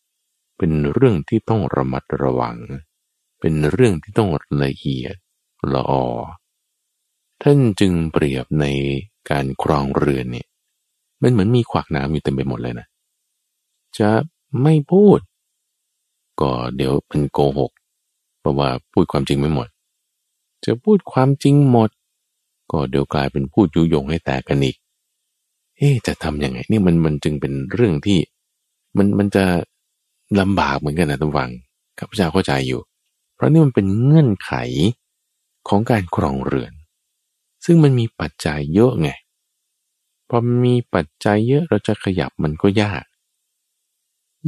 เป็นเรื่องที่ต้องระมัดระวัง เป็นเรื่องที่ต้องละเอียดละออท่านจึงเปรียบในการครองเรือนเนี่ย มันเหมือนมีขวากน้ำอยู่เต็มไปหมดเลยนะ จะไม่พูด ก็เดี๋ยวเป็นโกหก เพราะว่าพูดความจริงไม่หมด จะพูดความจริงหมด ก็เดี๋ยวกลายเป็นพูดยุยงให้แตกกันอีก เอ๊จะทำยังไงนี่มันมันจึงเป็นเรื่องที่ มันมันจะลำบากเหมือนกันนะทุกฝังข้าพเจ้าเข้าใจอยู่ เพราะนี่มันเป็นเงื่อนไขของการครองเรือน ซึ่งมันมีปัจจัยเยอะไง พอมีปัจจัยเยอะเราจะขยับมันก็ยาก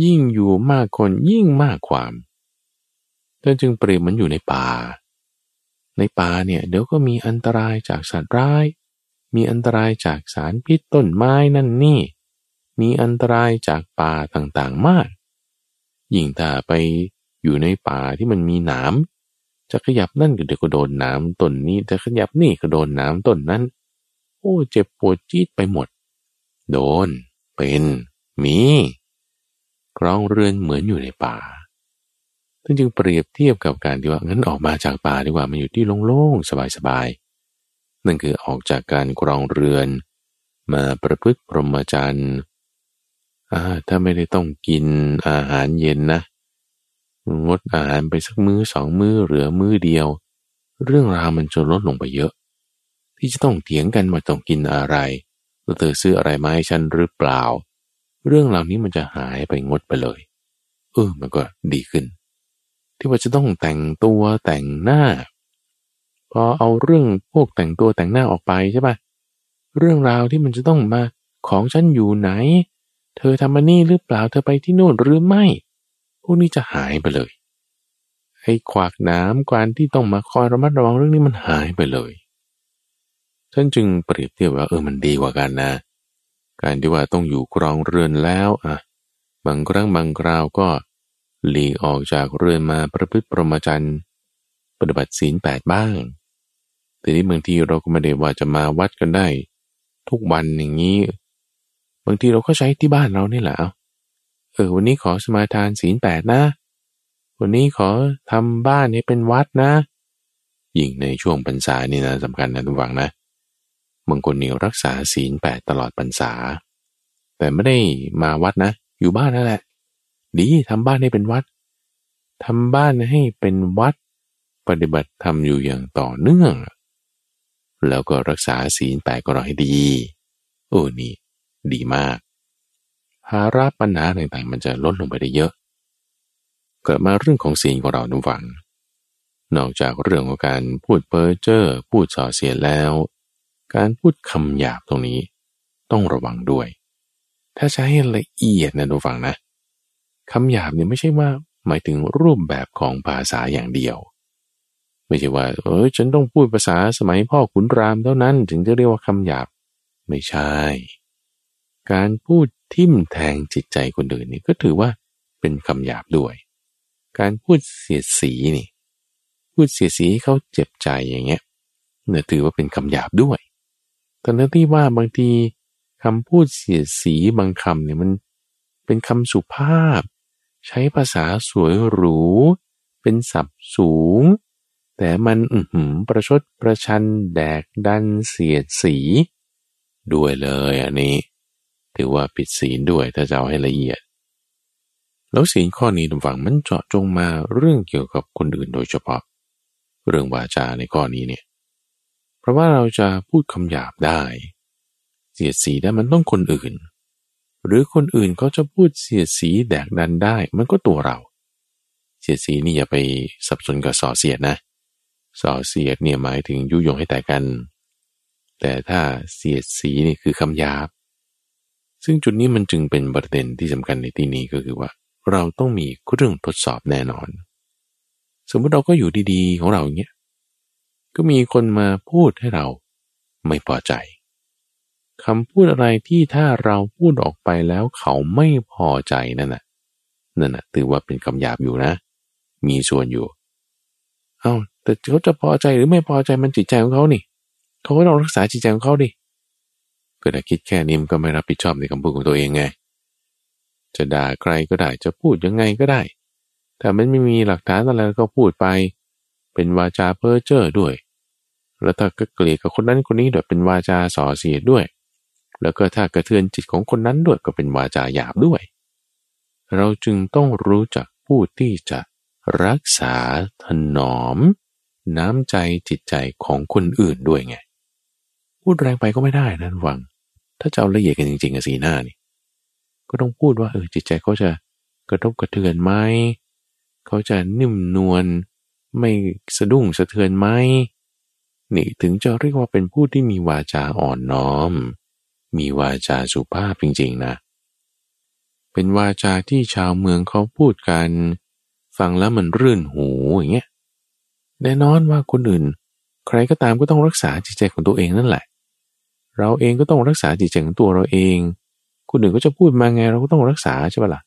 ยิ่งอยู่มากคนยิ่งมากความท่านจึงเปรียบมันอยู่ในป่า ในป่าเนี่ยเดี๋ยวก็มีอันตรายจากสัตว์ร้าย มีอันตรายจากสารพิษต้นไม้นั่นนี่ มีอันตรายจากป่าต่างๆมาก ยิ่งถ้าไปอยู่ในป่าที่มันมีหนามจะขยับนั่นก็เดี๋ยวก็โดนน้ำต้นนี้จะขยับนี่ก็โดนน้ำต้นนั้น โอ้เจ็บปวดจี๊ดไปหมด โดน เป็นมีครองเรือนเหมือนอยู่ในป่าท่านจึงเปรียบเทียบกับการที่ว่างั้นออกมาจากป่าดีกว่ามาอยู่ที่โล่งๆสบายๆนั่นคือออกจากการครองเรือน มาประพฤติพรหมจรรย์ถ้าไม่ได้ต้องกินอาหารเย็นนะงดอาหารไปสักมื้อสองมื้อเหลือมื้อเดียว เรื่องราวมันจะลดลงไปเยอะ ที่จะต้องเถียงกันว่าต้องกินอะไรแล้วเธอซื้ออะไรมาให้ฉันหรือเปล่า เรื่องเหล่านี้มันจะหายไปงดไปเลย เออมันก็ดีขึ้น ที่ว่าจะต้องแต่งตัวแต่งหน้า พอเอาเรื่องพวกแต่งตัวแต่งหน้าออกไปใช่ปะเรื่องราวที่มันจะต้องมาของฉันอยู่ไหน เธอทำมานี่หรือเปล่าเธอไปที่โน่นหรือไม่ พวกนี้จะหายไปเลยไอ้ขวากน้ำการที่ต้องมาคอยระมัดระวังเรื่องนี้มันหายไปเลย ท่านจึงเปรียบเทียบว่าเออมันดีกว่ากันนะ การที่ว่าต้องอยู่กรองเรือนแล้วอะบางครั้งบางคราวก็หลีกออกจากเรือนมาประพฤติประมาจันปฏิบัติศีลแปดบ้างแต่นี้บางทีเราก็ไม่ได้ว่าจะมาวัดกันได้ ทุกวันอย่างนี้ บางทีเราก็ใช้ที่บ้านเรานี่แหละเออวันนี้ขอสมาทานศีลแปดนะ วันนี้ขอทำบ้านให้เป็นวัดนะ ยิ่งในช่วงพรรษานี่นะสำคัญนะทุกฝังนะ บางคนนี่รักษาศีลแปดตลอดพรรษา แต่ไม่ได้มาวัดนะ อยู่บ้านนั่นแหละ ดีทำบ้านให้เป็นวัดทำบ้านให้เป็นวัด ปฏิบัติธรรมอยู่อย่างต่อเนื่อง แล้วก็รักษาศีลแปดก็รอให้ดี โอ้นี่ ดีมาก ภาระปัญหาต่างๆ มันจะลดลงไปได้เยอะ เกิดมาเรื่องของศีลของเราทุกฝังนอกจากเรื่องของการพูดเพ้อเจ้อพูดส่อเสียแล้ว การพูดคำหยาบตรงนี้ต้องระวังด้วย ถ้าใช้ละเอียดนะทุกฝังนะคำหยาบเนี่ยไม่ใช่ว่าหมายถึงรูปแบบของภาษาอย่างเดียว ไม่ใช่ว่าเออฉันต้องพูดภาษาสมัยพ่อขุนรามเท่านั้นถึงจะเรียกว่าคำหยาบ ไม่ใช่ การพูดทิ่มแทงจิตใจคนอื่นนี่ก็ถือว่าเป็นคำหยาบด้วย การพูดเสียดสีนี่ พูดเสียดสีเขาเจ็บใจอย่างเงี้ยเนี่ยถือว่าเป็นคำหยาบด้วย ตอนนั้นที่ว่าบางทีคำพูดเสียดสีบางคำเนี่ยมันเป็นคำสุภาพ ใช้ภาษาสวยหรู เป็นศัพท์สูง แต่มันอืมประชดประชันแดกดันเสียดสี ด้วยเลยอันนี้ ถือว่าผิดศีลด้วยถ้าจะเอาให้ละเอียด แล้วศีลข้อนี้ทุกฝั่งมันเจาะจงมาเรื่องเกี่ยวกับคนอื่นโดยเฉพาะ เรื่องวาจาในข้อนี้เนี่ย เพราะว่าเราจะพูดคำหยาบได้ เสียดสีได้มันต้องคนอื่น หรือคนอื่นเขาจะพูดเสียดสีแดกดันได้ มันก็ตัวเรา เสียดสีนี่อย่าไปสับสนกับส่อเสียดนะส่อเสียดเนี่ยหมายถึงยุยงให้แตกกัน แต่ถ้าเสียดสีนี่คือคำหยาบ ซึ่งจุดนี้มันจึงเป็นประเด็นที่สำคัญในที่นี้ก็คือว่า เราต้องมีเครื่องทดสอบแน่นอน สมมติเราก็อยู่ดีๆของเราอย่างเงี้ย ก็มีคนมาพูดให้เราไม่พอใจคำพูดอะไรที่ถ้าเราพูดออกไปแล้วเขาไม่พอใจนั่นน่ะนั่นน่ะถือว่าเป็นคำหยาบอยู่นะ มีส่วนอยู่ เอา้าแต่เขาจะพอใจหรือไม่พอใจมันจิตใจของเขานี่เขาก็ต้องรักษาจิตใจของเขาดิก็แต่คิดแค่นี้มันก็ไม่รับผิดชอบในคำพูดของตัวเองไง จะด่าใครก็ได้จะพูดยังไงก็ได้ แต่มันไม่มีหลักฐานอะไรก็พูดไป เป็นวาจาเพ้อเจ้อด้วย แล้วถ้าก็เกลียดกับคนนั้นคนนี้ด้วยเป็นวาจาส่อเสียดด้วย แล้วก็ถ้ากระเทือนจิตของคนนั้นด้วยก็เป็นวาจาหยาบด้วย เราจึงต้องรู้จักพูดที่จะรักษาถนอม น้ำใจจิตใจของคนอื่นด้วยไง พูดแรงไปก็ไม่ได้นะวัง ถ้าจะเอาละเอียดกันจริงๆอะสีหน้านี่ ก็ต้องพูดว่าเออจิตใจเขาจะกระทบกระเทือนไหมเขาจะนิ่มนวล ไม่สะดุ้งสะเทือนไหมนี่ถึงจะเรียกว่าเป็นผู้ที่มีวาจาอ่อนน้อม มีวาจาสุภาพจริงๆนะ เป็นวาจาที่ชาวเมืองเขาพูดกัน ฟังแล้วมันรื่นหูอย่างเงี้ยแน่นอนว่าคนอื่น ใครก็ตามก็ต้องรักษาจิตใจของตัวเองนั่นแหละ เราเองก็ต้องรักษาจิตใจของตัวเราเอง คนอื่นก็จะพูดมาไงเราก็ต้องรักษาใช่ปะละ่ะ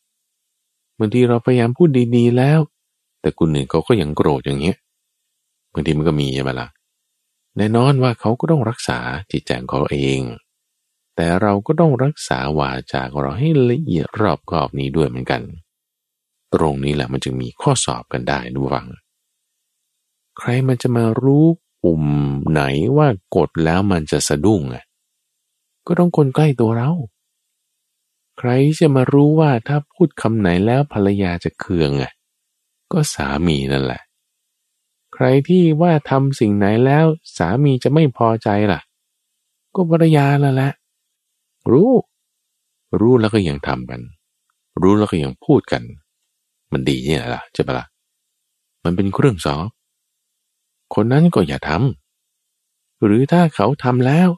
บางทีเราพยายามพูดดีๆแล้ว แต่คนอื่นเขาก็ยังโกรธอย่างเงี้ยบางทีมันก็มีใช่ไหมละ่ะแน่นอนว่าเขาก็ต้องรักษาจิตใจของเขาเอง แต่เราก็ต้องรักษาวาจาของเราให้ละเอียดรอบคอบนี้ด้วยเหมือนกัน ตรงนี้แหละมันจึงมีข้อสอบกันได้ดูฟัง ใครมันจะมารู้ปุ่มไหนว่ากดแล้วมันจะสะดุ้งอะก็ต้องคนใกล้ตัวเรา ใครจะมารู้ว่าถ้าพูดคำไหนแล้วภรรยาจะเคืองอะ ก็สามีนั่นแหละ ใครที่ว่าทำสิ่งไหนแล้ว สามีจะไม่พอใจล่ะ ก็ภรรยาแล้วแหละ รู้ รู้แล้วก็ยังทำกัน รู้แล้วก็ยังพูดกัน มันดีเนี่ยล่ะจะปะละ่ะมันเป็นเครื่องสอบคนนั้นก็อย่าทำหรือถ้าเขาทำแล้ว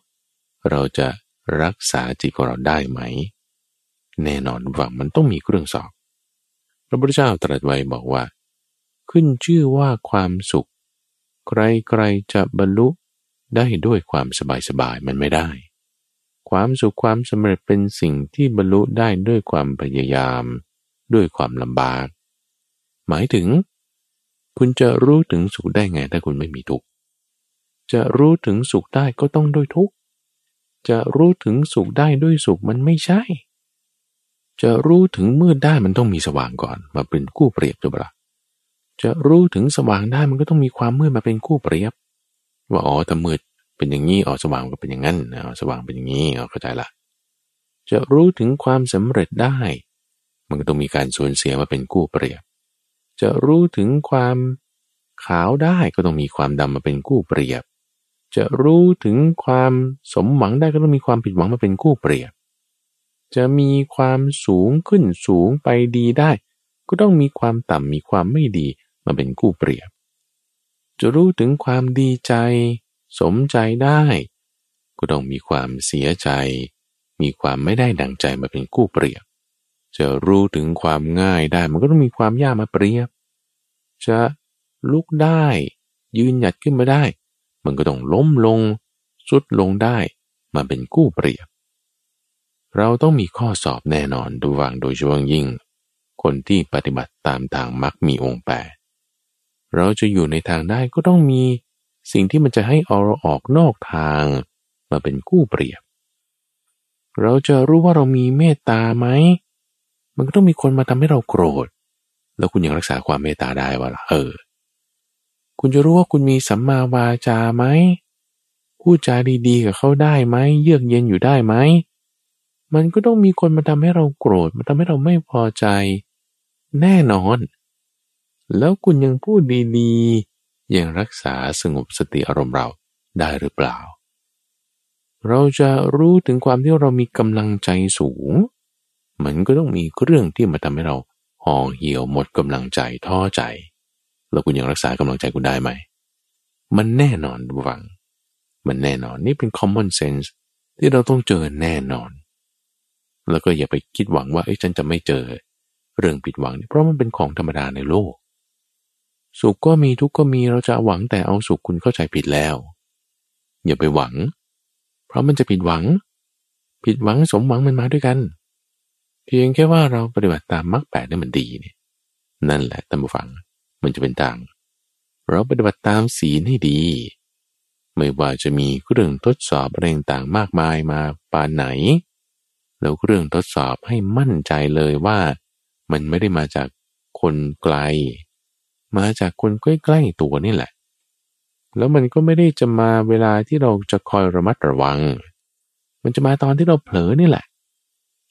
เราจะรักษาจิตของเราได้ไหม แน่นอนว่ามันต้องมีเครื่องสอบ พระพุทธเจ้าตรัสไว้บอกว่า ขึ้นชื่อว่าความสุข ใครๆจะบรรลุได้ด้วยความสบายๆมันไม่ได้ ความสุขความสำเร็จเป็นสิ่งที่บรรลุได้ด้วยความพยายาม ด้วยความลำบาก หมายถึง คุณจะรู้ถึงสุขได้ไงถ้าคุณไม่มีทุกข์จะรู้ถึงสุขได้ก็ต้องด้วยทุกข์จะรู้ถึงสุขได้ด้วยสุขมันไม่ใช่ จะรู้ถึงมืดได้มันต้องมีสว่างก่อน มาเป็นคู่เปรียบถูกปะ จะรู้ถึงสว่างได้มันก็ต้องมีความมืดมาเป็นคู่เปรียบ ว่าอ๋อถ้ามืดเป็นอย่างนี้อ๋อสว่างก็เป็นอย่างนั้นอ๋อสว่างเป็นอย่างนี้อ๋อเข้าใจละ จะรู้ถึงความสำเร็จได้ มันก็ต้องมีการสูญเสียมาเป็นคู่เปรียบ จะรู้ถึงความขาวได้ก็ต้องมีความดำมาเป็นคู่เปรียบ จะรู้ถึงความสมหวังได้ก็ต้องมีความผิดหวังมาเป็นคู่เปรียบ จะมีความสูงขึ้นสูงไปดีได้ ก็ต้องมีความต่ำมีความไม่ดี มาเป็นคู่เปรียบ จะรู้ถึงความดีใจ สมใจได้ ก็ต้องมีความเสียใจ มีความไม่ได้ดังใจมาเป็นคู่เปรียบ จะรู้ถึงความง่ายได้มันก็ต้องมีความยากมาเปรียบ จะลุกได้ ยืนหยัดขึ้นมาได้ มันก็ต้องล้มลงสุดลงได้มาเป็นคู่เปรียบ เราต้องมีข้อสอบแน่นอนดูวางโดยช่วงยิ่ง คนที่ปฏิบัติตามทางมักมีองค์แปด เราจะอยู่ในทางได้ก็ต้องมีสิ่งที่มันจะให้เอาเราออกนอกทางมาเป็นคู่เปรียบ เราจะรู้ว่าเรามีเมตตาไหม มันก็ต้องมีคนมาทำให้เราโกรธ แล้วคุณยังรักษาความเมตตาได้วะล่ะเออ คุณจะรู้ว่าคุณมีสัมมาวาจาไหมพูดจาดีๆกับเขาได้ไหม เยือกเย็นอยู่ได้ไหม มันก็ต้องมีคนมาทำให้เราโกรธ มาทำให้เราไม่พอใจ แน่นอน แล้วคุณยังพูดดีๆ ยังรักษาสงบสติอารมณ์เราได้หรือเปล่า เราจะรู้ถึงความที่เรามีกำลังใจสูง มันก็ต้องมีเรื่องที่มาทำให้เราห่อเหี่ยวหมดกำลังใจท้อใจ แล้วคุณยังรักษากำลังใจคุณได้ไหม มันแน่นอนบุฟัง มันแน่นอนนี่เป็น common sense ที่เราต้องเจอแน่นอน แล้วก็อย่าไปคิดหวังว่าเอ้ยฉันจะไม่เจอ เรื่องผิดหวังเพราะมันเป็นของธรรมดาในโลก สุขก็มีทุกข์ก็มีเราจะหวังแต่เอาสุขคุณเข้าใจผิดแล้ว อย่าไปหวัง เพราะมันจะผิดหวัง ผิดหวังสมหวังมันมาด้วยกัน เพียงแค่ว่าเราปฏิบัติตามมรรคแปดนี่มันดีเนี่ยนั่นแหละตามฟังมันจะเป็นทาง เราปฏิบัติตามศีลให้ดี ไม่ว่าจะมีเรื่องทดสอบอะไรต่างมากมายมาปานไหน แล้วเรื่องทดสอบให้มั่นใจเลยว่า มันไม่ได้มาจากคนไกล มาจากคนใกล้ๆตัวนี่แหละ แล้วมันก็ไม่ได้จะมาเวลาที่เราจะคอยระมัดระวัง มันจะมาตอนที่เราเผลอนี่แหละ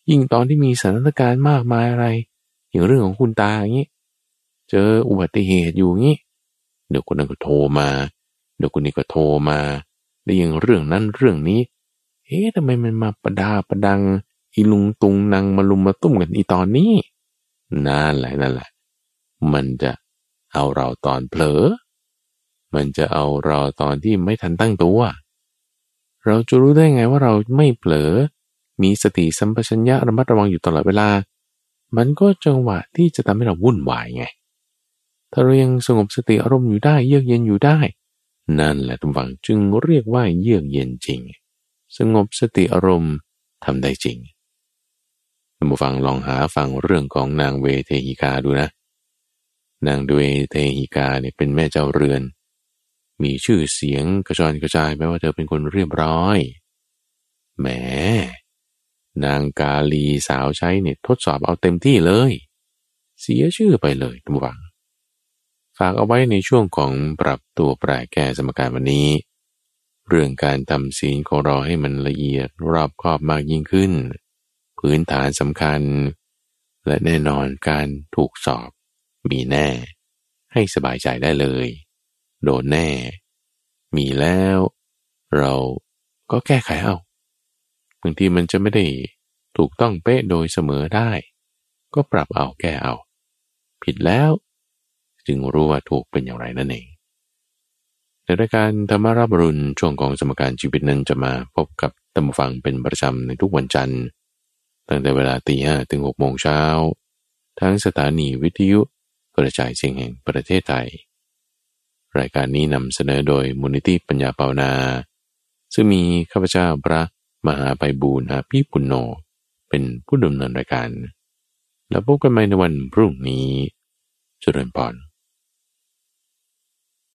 ยิ่งตอนที่มีสถานการณ์มากมายอะไร อย่างเรื่องของคุณตาอย่างนี้ เจออุบัติเหตุอยู่งี้ เดี๋ยวคนนั้นก็โทรมา เดี๋ยวคนนี้ก็โทรมา ได้ยินเรื่องนั้นเรื่องนี้ เอ๊ะทำไมมันมาประดาประดัง อีลุงตุงนางมาลุมมาตุ้มกันอีตอนนี้ นั่นแหละนั่นแหละ มันจะ เอาเราตอนเผลอ มันจะเอาเราตอนที่ไม่ทันตั้งตัว เราจะรู้ได้ไงว่าเราไม่เผลอ มีสติสัมปชัญญะระมัดระวังอยู่ตลอดเวลา มันก็จังหวะที่จะทำให้เราวุ่นวายไง ถ้าเรายังสงบสติอารมณ์อยู่ได้ เยือกเย็นอยู่ได้ นั่นแหละทุกฝังจึงเรียกว่าเยือกเย็นจริง สงบสติอารมณ์ทำได้จริงท่านผู้ฟังลองหาฟังเรื่องของนางเวเทหิกาดูนะ นางเวเทหิกาเนี่ยเป็นแม่เจ้าเรือน มีชื่อเสียงกระจรกระจายแม้ว่าเธอเป็นคนเรียบร้อยแหม นางกาลีสาวใช้เนี่ยทดสอบเอาเต็มที่เลย เสียชื่อไปเลยทุกฝังฝากเอาไว้ในช่วงของปรับตัวแปรแก้สมการวันนี้ เรื่องการทำศีลของเราให้มันละเอียดรอบคอบมากยิ่งขึ้น พื้นฐานสำคัญ และแน่นอนการถูกสอบ มีแน่ ให้สบายใจได้เลย โดนแน่ มีแล้ว เราก็แก้ไขเอาบางทีมันจะไม่ได้ถูกต้องเป๊ะโดยเสมอได้ ก็ปรับเอาแก้เอา ผิดแล้ว จึงรู้ว่าถูกเป็นอย่างไรนั่นเองในรายการธรรมารับรุณช่วงของสมการชีวิตนั้นจะมาพบกับตำฟังเป็นประจำในทุกวันจันทร์ตั้งแต่เวลาตีห้ถึงหกโมงเช้า ทั้งสถานีวิทยุ กระจายเสียงแห่งประเทศไทย รายการนี้นำเสนอโดยมูลนิธิปัญญาเปานา ซึ่งมีข้าพเจ้าพระมหาไปบูณาภิปุณโญเป็นผู้ดำเนินรายการ แล้วพบกันใหม่ในวันพรุ่งนี้จุริญพร